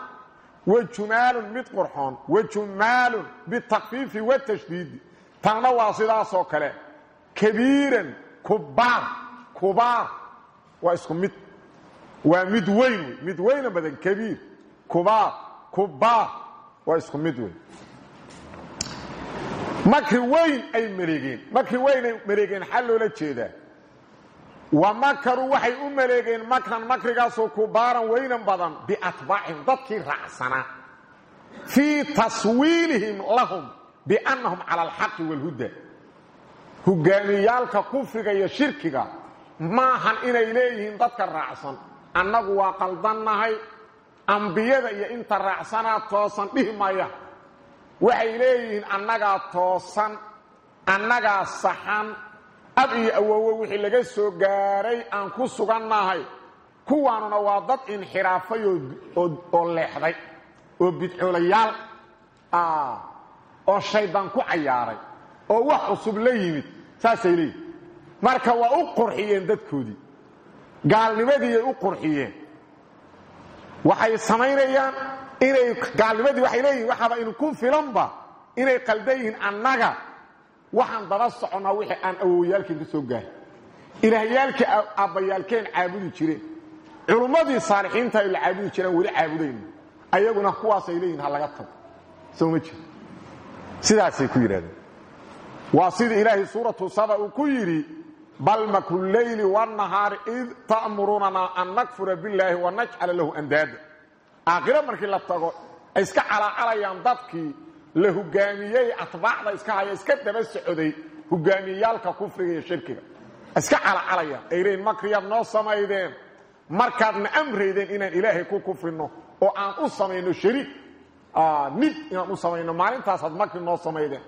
wa jumaalun mid qurxoon wa jumaalun bitakfiifi watashdiidi tanna waa sidaasoo kale. Kabiiran kubaar kubaar waa isku mid. Waa mid weyn wey mid weyna badan. Kabiir kubaar kubaar waa isku mid wey makri weyn ay maleegeen makri weynay maleegeen xal loola jeedaa wa makaruu waxay u maleegeen makran makrigaasoo kubaaran weynan badan biatbaacihim dadkii raacsanaa fii taswiilihim lahum biannahum cala alxaqi waalhuda hogaamiyaalka kufriga iyo shirkiga maahan inay leeyihiin dadka raacsan. Annagu waa qaldannahay ambiyada iyo inta raacsanaa toosan dhihi maya. Waxay leeyihiin annagaa toosan annagaa saxan ab iyo awowo wixii laga soo gaaray aan ku sugannahay kuwaanuna waa dad inxiraafay oo leexday oo bidcoolayaal oo shaydaan ku cayaaray oo wax cusub la yimid saasay leeyihiin marka waa u qurxiyeen dadkoodii. Gaalnimadiiyay u qurxiyeen. Waxay samaynayaan inay gaalnimadii waxay leeyihiin waxaaba inu ku filanba inay qaldan yihiin annaga waxaan daba soconnaa wixii aan awowyaalkeen ka soo gaarin ilaahyaalkii aabbayaalkeen caabudi jireen. Culummadii saalixiinta ay la caabudi jireen weli caabudayno. Ayaguna kuwaasay leeyihiin ha laga tago. Soo ma jiro. Sidaasay ku yidhahdeen waa sida ilaahay suuratu saba uu ku yidhi bal makru leyli wاnahaari id ta'murunanaa an nakfura billaahi wanajcala lahu andaada aakhiro markii la tago ay iska calaacalayaan dadkii la hogaamiyey atbaacda iska haya iska daba socday hogaamiyeyaalka kufriga iyo shirkiga. Iska calaacalayaan ay leeyiin makriyaad noo samaydeen. Markaadna amraydeen inaan ilaahay ku kufrino oo aan u samayno shariik. Nid inaan u samayno maalintaasaad makri noo samaydeen.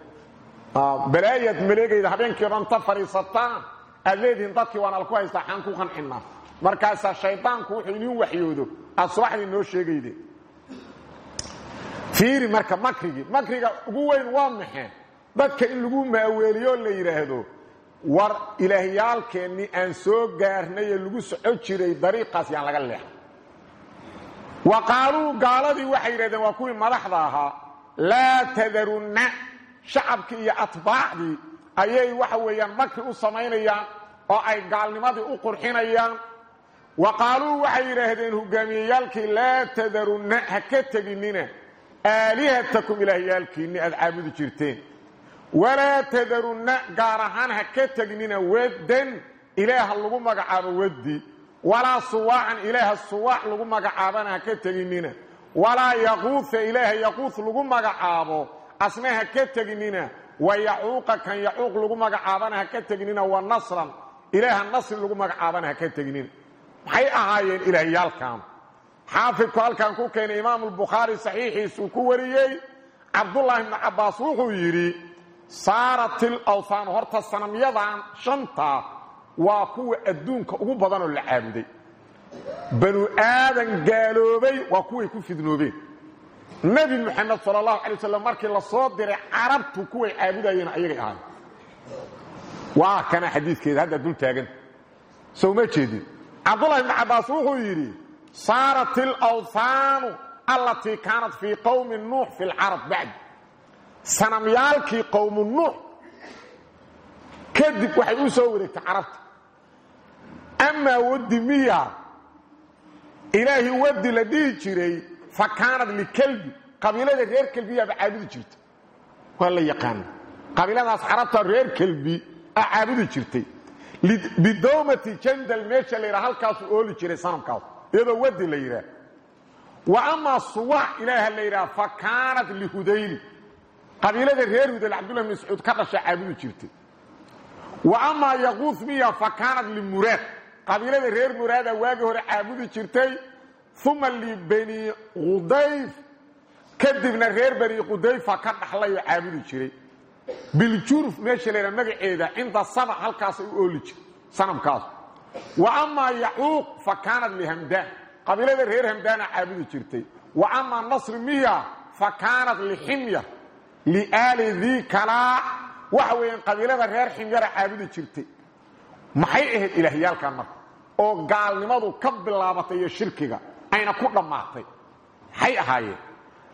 Balaayaad maleegayda habeenkii o dhan ta fadhiisataan aad leedihiin dadkii waanal ku haystaa xaan ku qancinnaa markaasaa shaydaanku wuxuu idiin waxyoodo aad subaxdii noo sheegaydeen fiiri marka makrigii makriga ugu weyn waa maxee dadka in lagu maaweeliyo la yidhaahdo war ilaahyaalkeennii aan soo gaarnay lagu soco jiray dariiqaas yaan laga leexa wa qaaluu waxay yidhahdeen waa kuwii madaxda ahaa laa tadarunna shacabkii iyo atbaacdii ayay waxa weeyaan makri u samaynayaan oo ay gaalnimadii u qurxinayaan. Wa qaaluu waxay yidhaahdeen hogaamiyeyaalkii laa tadarunna ha ka aalihatakum ilaahyaalkiinni aad caabudi jirteen. Walaa tadarunna gaar ahaan ha ka tegnina waddan ilaaha lagu magacaabo waddi. Walaa suwaacan ilaaha suwaac lagu magacaabana ha ka teginnina walaa yaquuha ilaaha yaquuh lagu magacaabo asna ha ka tegnina wa yacuuqa kan yacuuq lagu magacaabana ha ka tegnina wa nasran ilaaha nasri lagu magacaabana ha ka tegnina maxay ahaayeen ilaahyaalkan xaafidku halkan ku keenay imaamulbukhaari saxiixiisuu ku wariyey cabdullaahi ibnu cabbaas wuxuu yidhi saaratil awthaan horta sanamyadan shanta waa kuwa adduunka ugu badanoo la caabuday. Banu aadan gaaloobay waa kuway ku fidnoobeen. Nebi moxamed sal allahu alay wasalam markii la soo diray carabtu kuway caabudayeen ayagay ahaay waa kana xadiidkeeda hadda dul taagan. Sow ma jeedin. Cabdullahi ibnu saarat alawhaanu allatii kaanat fii qowmi nuux fi lcarab bacdi sanamyaalkii qowmu nuux kadib waxay u soo wareegtay carabta amaa wadi miya ilaahii wadi la dhihi jiray fa kaanat likelbi qabiilada reer kelbiyaaba caabudi jirta waa la yaqaana qabiiladaas carabta reer kelbi a caabudi jirtay bidowmati jandal meesha la yidhaha halkaasuu ooli jiray sanamkaas iyadoo wadi la yidhaah. Wa amaa suwac ilaaha la yidhaha fa kaanat lihudayli qabiilada reer hudayl cabdullahi bn mascuud ka dhasha caabudi jirtay. Wa amaa yaquuh miya fa kaanat limuraad. Qabiilada reer muraada waagii hore caabudi jirtay. Uma libani qudayf. Kadibna reer bani qudayfa ka dhaxlayoo caabudi jiray. Biljuruf meesha la yidhaha magaceeda cinda saba halkaasay u ooli jir sanamkaas amaa yacuuq fa kaanat lihamdaan qabiilada reer hamdaana caabudi jirtay. Wa amaa nasri miya fa kaanat liximya liaali dii kalaa waxa weeyaan qabiilada reer ximyara caabudi jirtay. Maxay ahayd ilaahyaalkan marka? Oo gaalnimadu ka bilaabatay iyo shirkiga ayna ku dhammaatay. Maxay ahaayeen?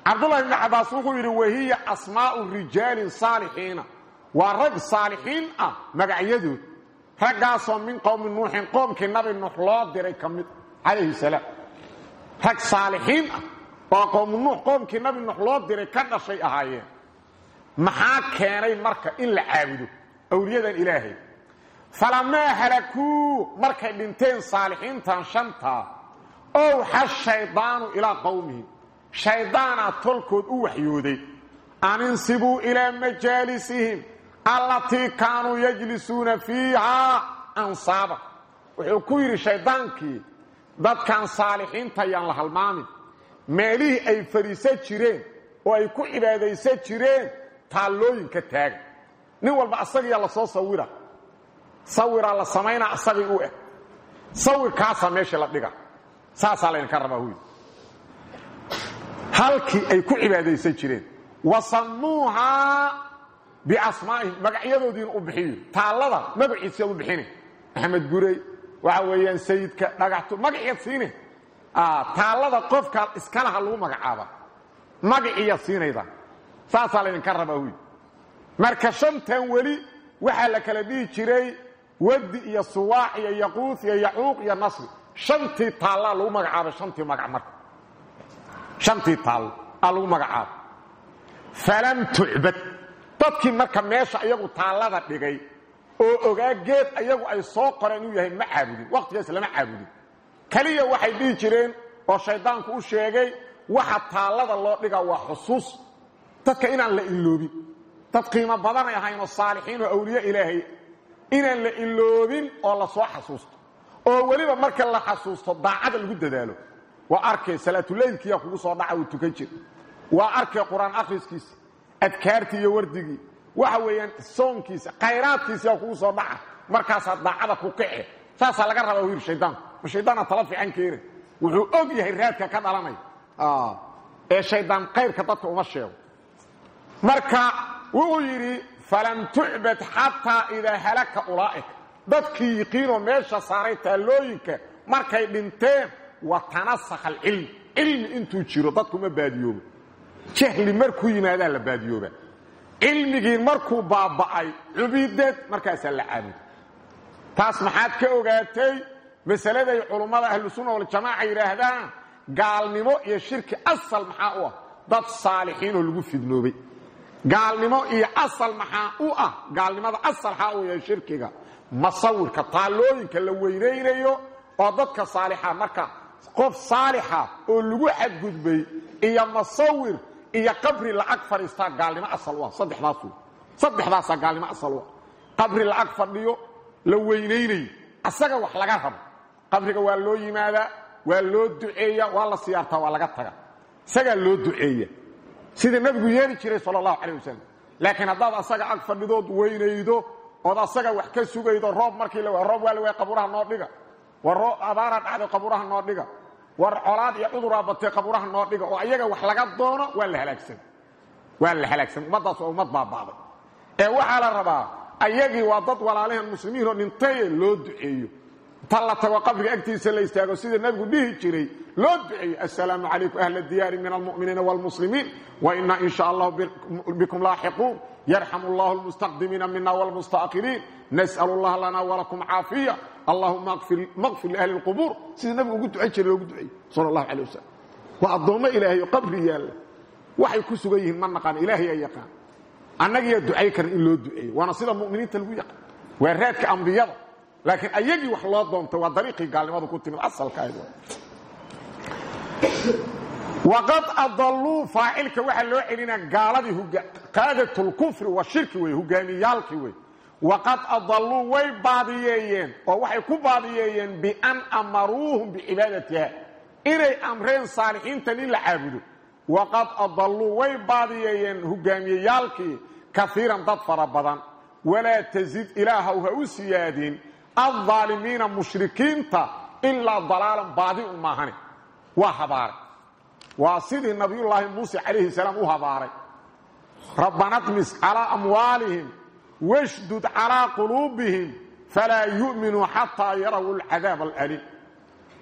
Cabdullahi ibni cabbaas wuxuu yidhi wahiya asmaa'u rijaalin saalixiina. Waa rag saalixiin ah magacyadood raggaasoo min qowmi nuuxin qoomkii nabi nuux loo diray ka mid calayhi salaam. Rag saalixiin ah oo qowmu nuux qoomkii nabi nuux loo diray ka dhashay ahaayeen. Maxaa keenay marka in la caabudo awliyadan ilaahay? Falamaa halakuu markay dhinteen saalixiintan shantaa owxa shaydaanu ilaa qowmihim shaydaanaa tolkood u waxyooday. An insibuu ilaa majaalisihim allatii kaanuu yajlisuuna fiihaa ansaaba. Wuxuu ku yidhi shaydaankii dadkan saalixiinta ayaan la halmaamin. Meelihii ay fadhiisan jireen oo ay ku cibaadaysan jireen taallooyinka taaga nin walba asagiyaa la soo sawira. Sawiraa la samaynaa asagii u eg sawirkaasaa meesha la dhiga. Saasaa laydinka rabaa huy halkii biasmaa'ihim magacyadoodiina u bixiyo. Taallada magaciisiad u bixine axmed gurey waxa weeyaan sayidka dhagaxtu magaciyaad siine. Taallada qofka iskalaha lagu magacaaba. Magaciyaad siinayda. Saasaa laydinka rabaa huy marka shantan weli waxaa la kala dhihi jiray wadi iyo suwaac iyo yaquuth iyo yacuuq iyo nasri. Shantii taallaa lagu magacaabay shantii magac marka. Shantii taallo aa lagu magacaabay falam tucbad dadkii marka meesha iyagu taallada dhigay oo ogaa geed ayagu ay soo qoreen inuu yahay ma caabudin wakhtigaas lama caabudin keliya waxay dhihi jireen oo shayddaanku u sheegay waxa taallada loo dhigaa waa xusuus. Dadka inaan la iloobin dad qiimo badanay ahaynoo saalixiin oo awliye ilaahay. Inaan la iloobin oo la soo xasuusto. Oo weliba marka la xasuusto daacada lagu dadaalo. Waa arkay salaatuleylkiiyaa kugu soo dhaca uu tukan jir waa arkay qur'aan akhriskiisa adkaartii iyo wardigii. Waxa weeyaan soonkiisa khayraadkiisiyaa kugu soo dhaca. Markaasaa daacada ku kace saasaa laga rabaa wiil shaydaanku ma shaydaana tala fiican keena wuxuu og yahay raadka ka dhalanaya ee shaydaan kayrka dadka uma sheego. Marka wuxuu yidhi falam tucbad xataa idaa halaka ulaa'ika. Dadkii yiqiinoo meesha saaray taallooyinka markay dhinteen wa tanasakha alcilm. Cilmi intuu jiro dadkuma baadiyooba jahli markuu yimaadaa la baadiyooba. Cilmigii markuu baaba'ay cubideed markaasaa la caabuday taas maxaad ka ogaatay masaladay culummada ahlusunna waljamaaca yidhaahdaan gaalnimo iyo shirki asal maxaa u ah? Dad saalixiinoo lagu fidnoobay. Gaalnimo iyo asal maxaa u ah? Gaalnimada asal xaa u yahay shirkiga. Masawirka taallooyinka la weynaynayo oo dadka saalixa marka qof saalixa oo lagu xadgudbay iyo masawir iyo qabri lacag fadhiistaa gaalnimo asal u ah saddexdaas saddexdaasaa gaalnimo asal u ah qabri lacag fadhiyo la weynaynayo asaga wax laga rabo. Qabriga waa loo yimaadaa waa loo duceeya waa la siyaartaa waa laga taga isagaa loo duceeya sidii nabigu yeeli jiray sal allahu calayh wasalam laakiin haddaad asaga ag fadhidood weynaydo ood asaga wax ka sugaydo roob markii la roob waa la waay qabuuraha noo dhiga. War abaaraa dhacday qabuuraha noo dhiga war colaad iyo cuduraa batay qabuuraha noo dhiga oo ayaga wax laga doono waa la halaagsan waa la halaagsan ummaddaas waa ummad baaba'day ee waxaa la rabaa ayagii waa dad walaalahan muslimiinoo dhintaye loo duceeyo ta la tago qabriga agtiisa la istaago sida nabigu dhihi jiray loo duceeyo assalaamu calaykum ahla diyaari min almu'miniina wاlmuslimiin waina in sha allahu bikum laaxiquun yarxam اllahu اlmustaqdimiina mina wاlmustaakiriin nas'al اllah lana walakum caafiya allahuma maqfir liahli اlqubuur sida nabigu ugu ducay jiray loogu duceeyo sal اllahu alay wasalam waa addoommo ilaahay oo qabri yaalla. Waxay ku sugan yihiin ma naqaan ilaahay aa yaqaan. Annagiyaa ducay karan in loo duceeyo. Waana sida mu'miniinta lagu yaqaan. Waa raadka ambiyada. Laakiin ayagii wax loo doontay waa dariiqii gaalnimadu ku timid asalka ayd waqad adalluu faacilka waxaa loo celinaa gaaladii qaadatulkufri wa shirki wey hogaamiyaalkii wey waqad adalluu way baadiyeeyeen oo waxay ku baadiyeeyeen bian amaruuhum bicibaadatiha inay amreen saalixiintan in la caabudo waqad adalluu way baadiyeeyeen hogaamiyeyaalkii kaiiran dad fara badan walaa tazid ilaahaw ha u siyaadin aldaalimiina mushrikiinta ilaa dalaalan baadi u maahane waa habaaray waa sidii nabiyullaahi muuse calayhi salaam u habaaray rabbana dmis calaa amwaalihim washdud calaa quluubihim falaa yu'minuu xataa yaraw alcadaab alaliim.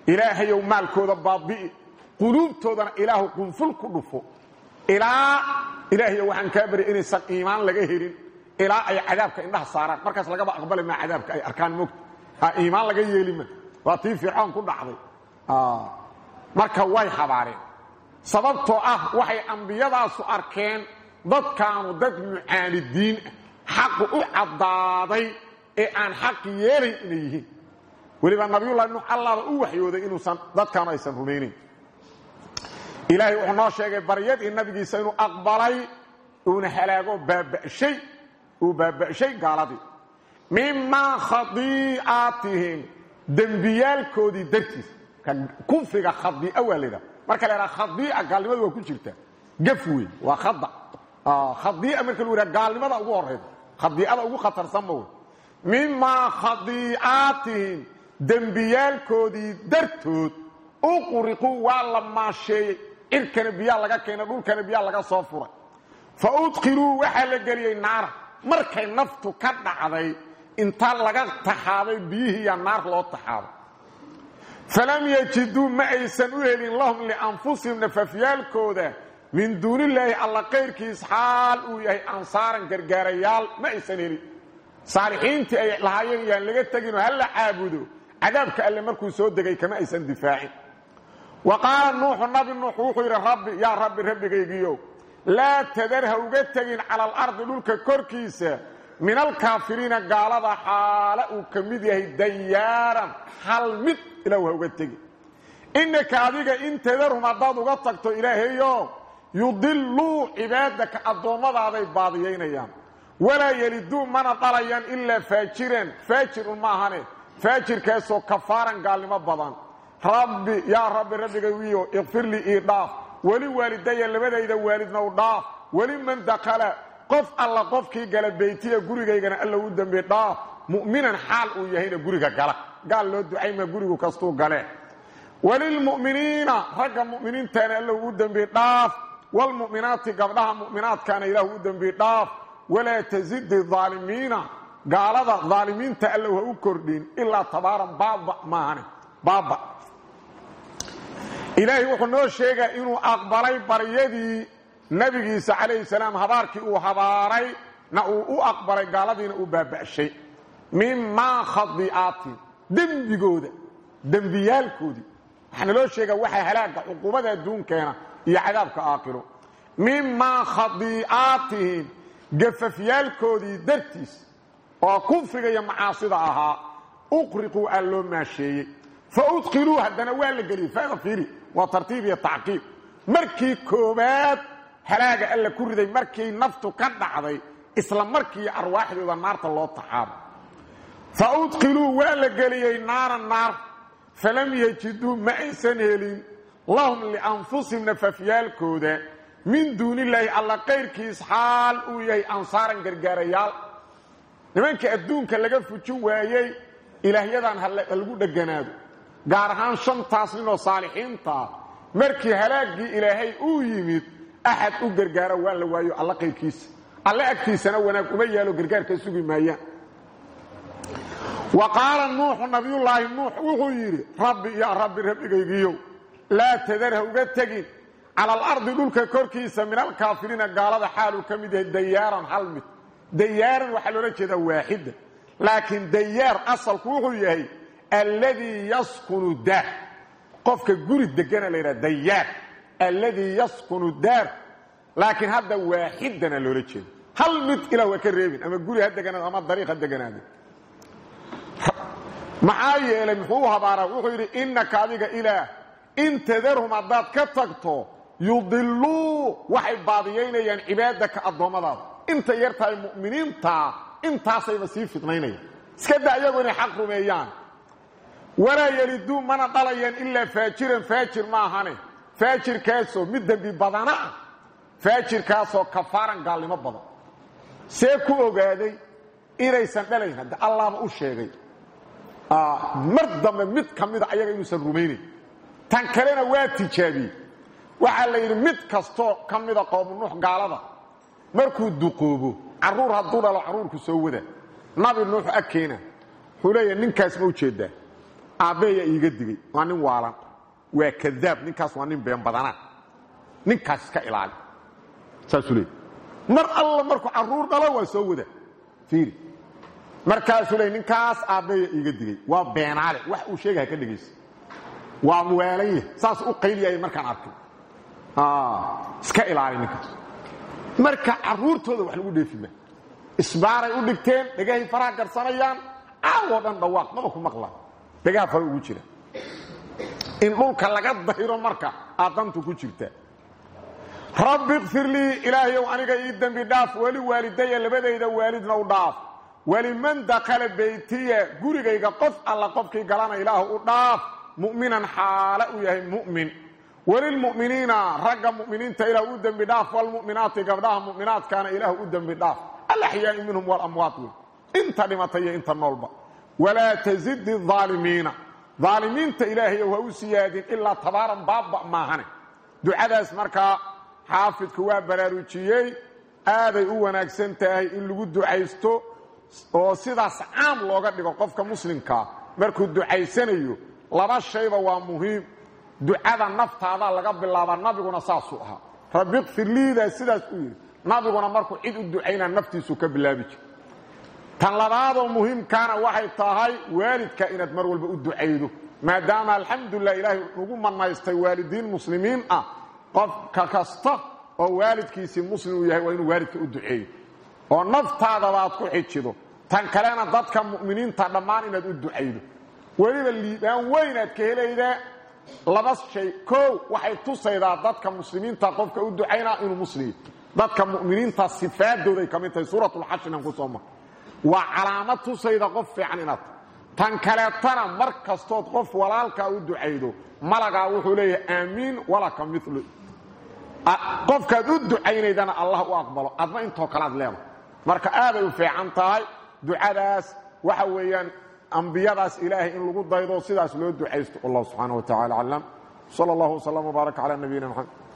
Ilaahayow maalkooda baabi'i quluubtoodana ilaahu qunful ku dhufo. Ilaa ilaahayo waxaan kaa baryay inaysan iimaan laga helin. Ilaa ay cadaabka indhaha saaraan. Markaas lagaba aqbali maa cadaabka ay arkaan mogta iimaan laga yeelima waa tii fircoon ku dhacday. Marka way habaareen. Sababtoo ah waxay ambiyadaasu arkeen dadkaanu dad mucaanidiin ah xaqu u caddaaday ee aan xaqi yeelayn inay yihiin. Weliba nabiyullahi nuux allaaba u waxyooday inuusan dadkaanu aysan rumaynayn ilaahay wuxuu noo sheegay baryadii nabigiisa inuu aqbalay uuna halaago baaba'shay uu baaba'shay gaaladii. Mimaa khadii'aatihim dembiyaalkoodii dartiis. Kufriga khadii'a waa la ydhaha marka la ydhaha khadii'a gaalnimadu waa ku jirta gaf wey waa khada khadii'a marka lagu yidhaha gaalnimada ugu horraysa khadii'ada ugu khatarsanba wey mimaa khadii'aatihim dembiyaalkoodii dartood. Uqriquu waa la maasheeyey. Cirkana biyaa laga keena dhulkana biyaa laga soo furay. Fa udkhiluu waxaa la geliyey naara markay naftu ka dhacday inta laga taxaaday biyihiiya naar loo taxaaday. Falam yajiduu ma aysan u helin lahum lianfusihim nafafyaalkooda min duunillaahi alla kayrkiis xaal uu yahay ansaaran gargaarayaal ma aysan helin. Ay lahaayeen yaan laga teginoo ha la caabudo cadaabka alle markuu soo degay kama aysan difaacin. Wa qaala nuuxu nabi wuxuu yidhi rabbi yaa rabbi rabbigaygiyo laa tadar uga tegin cala alardi dhulka korkiisa. Min alkaafiriina gaalada xaala uu ka yahay dayaaran hal mid ilahu uga tegin innaka adiga in tadarhum haddaad uga tagto ilaahayo yudiluu cibaadaka addoommadaday baadiyaynayaan walaa yeliduu mana dhalayaan ilaa faajiran faajirun maahane faajirkaasoo kafaaran gaalnimo badan. Rabbi yaa rabbi rabbigaygiyo ikfir lii ii dhaaf. Weli waalidaya labadayda waalidna u dhaaf. Weli man dakala qof alla qofkii gala beytiya gurigaygana alla u dembi dhaaf. Mu'minan xaal uu yahayna guriga gala. Gaal loo ducayma gurigu kastuu gale walilmu'miniina ragga mu'miniintaana alla ugu dembi dhaaf wlmu'minaati gabdhaha mu'minaadkaana ilahu u dembi dhaaf walaa tasidi aalimiina gaalada aalimiinta alla ha u kordhin ilaa tabaaran baaba maahane baaba ilaahay wuxuu noo sheegaa inuu aqbalay baryadii nabigiisa calayhi salaam habaarkii uu habaaray na uu u aqbalay gaaladiina uu baaba'shay mimaa khadi'aatin dembigooda dembiyaalkoodii waxaa naloo sheegaa waxaa halaaga cuquubada adduunkeena iyo cadaabka aakhiro. Mimaa khadii'aatihim gafafyaalkoodii dartiis oo kufriga iyo macaasida ahaa uqriquu aa loo fa udkhiluu haddana waa la geliyey. Faada fiiri waa iyo tacqiib. Markii koobaad halaaga alla ku riday markii naftu ka dhacday isla markii arwaaxdooda naarta loo taxaabo fa udkhiluu waa la geliyey naara naar. Falam yajiduu ma helin lahum lianfusihim nafafyaalkooda. Min duunillaahi alla kayrkiis xaal uu yahay ansaaran gargaarayaal. Nimanka adduunka laga fujin waayey ilaahyadan ha lagu dheganaado. Gaar ahaan shantaas ninoo saalixiintaa markii halaaggii ilaahay uu yimid axad u gargaara waa la waayo alla qayrkiisa alle agtiisana wanaag uma yaalo gargaarka sugi maayaan wa qaala nuuxu nabiyullaahi nuux wuxuu yidhi rabbi yaa rabbi rabbigaygiiyow laa tadar ha uga tegin cala alardi dhulka korkiisa min alkaafiriina gaalada xaaluu ka mid yahay dayaaran hal mid. Dayaaran waxaa loola jeedaa waaxida laakiin dayaar asalku wuxuu yahay alladii yaskunu daar. Qofka guri degana la yidhaha dayaar alladii yaskunu daar. Laakiin hadda waaxidana loola jeedo. Hal mid ilah waa ka reebin ama guri ha deganaado ama dariiq ha deganaade maxaa yeelay muxuu habaaraa? Wuxuu yidhi innaka adiga ilaah in tadarhum haddaad ka tagto yudiluu waxay baadiyaynayaan cibaadaka addoommadaada intay yar tahay mu'miniintaa intaasayba sii fidnaynayaan iska da iyagu inay xaq rumeeyaan. Walaa yeliduu mana dhalayaan ilaa faajiran faajir maahane faajirkaasoo mid dembi badana ah. Faajirkaasoo kafaaran gaalnimo badan. See ku ogaaday inaysan dhalayn hadda. Allaaba u sheegay. Mar dambe mid ka mida ayaga inuusan rumaynayn tan kalena waa tijaabiyey. Waxaa la yidhi mid kastoo ka mida qowmu nuux gaalada markuu duqoobo carruur hadduu dhalo carruurku soo wada. Nabi nuux ag keena wuxuu leeyahay ninkaas ma u jeedaa aabbeeyaa iiga digay waa nin waalan waa kadaab ninkaas waa nin been badanaa ninkaas iska ilaali. Saasuu leey mar alla markuu carruur dhalo waa soo wada. Fiiri. Markaasuu leey ninkaas aabbeeya iiga digay waa beenaale wax uu sheegay ha ka dhegaysa waa weelanya saas u qayliyaya markaan arkay iska ilaali ninkaas marka carruurtooda wax lagu dheefima isbaaray u dhigteen dhagahay faraha garsanayaan. Caawoo dhan dhawaaq maba ku maqla dhagaha fara ugu jira. In dhulka laga dahiro marka aad dantu ku jirta. Rabbi ikfir lii ilaahayow aniga ii dembi dhaaf. Weli waalidaya labadayda waalidna u dhaaf. Weliman dakala beytiya gurigayga qof alla qofkii galana ilaahu u dhaaf mu'minan xaale u yahay mu'min. Welilmu'miniina ragga mu'miniinta ilaah u dembi dhaaf walmu'minaati gabdhaha mu'minaadkaana ilaahu u dembi dhaaf. Alaxyaai minhum walamwaat wey inta dhimatay iyo inta noolba. Walaa tasidi aalimiina aalimiinta ilaahayow ha u siyaadin ilaa tabaaran baaba maahane. Ducadaas markaa xaafidku waa baraarujiyey. Aaday u wanaagsan tahay in lagu ducaysto oo sidaas caam looga dhigo qofka muslimkaa markuu ducaysanayo laba shayba waa muhiim. Ducada naftaadaa laga bilaabaa nabiguna saasuu ahaa. Rabbi kfir sidaas u nabiguna markuu cid u ducaynaa naftiisuu ka bilaabi jira tan labaadoo muhiimkaana waxay tahay waalidka inaad mar walba u ducaydo. Maadaama alxamdulilah ilaahay nagu manaystay waalidiin muslimiin ah qofka kasta oo waalidkiisii muslim yahay waa inuu waalidka u duceeyo. Oo naftaadaba aad ku xijido. Tan kalena dadka mu'miniinta dhammaan inaad u ducaydo weliba liibaan weynaad ka helaydaa laba shay. Koow waxay tusaydaa dadka muslimiinta qofka u ducaynaa inuu musliyo dadka mu'miniinta sifaadooday ka mid tahay suuratulxashrinan ku soo mar waa calaamad tusayda qof fiican tan kaleetana mar kastood qof walaalkaa u ducaydo malagaa wuxuu leeyahay aamiin walaka milu qofkaad u ducaynaydana allah u aqbalo adna intoo kalead leedahay. Marka aaday u fiican tahay ducadaas waxa weeyaan ambiyadaas ilaahay in lagu daydo sidaas loo ducaysto. Wallahu subxaana wa tacala aclam sal allahu wslam wbaarak cala nabiyina mxamed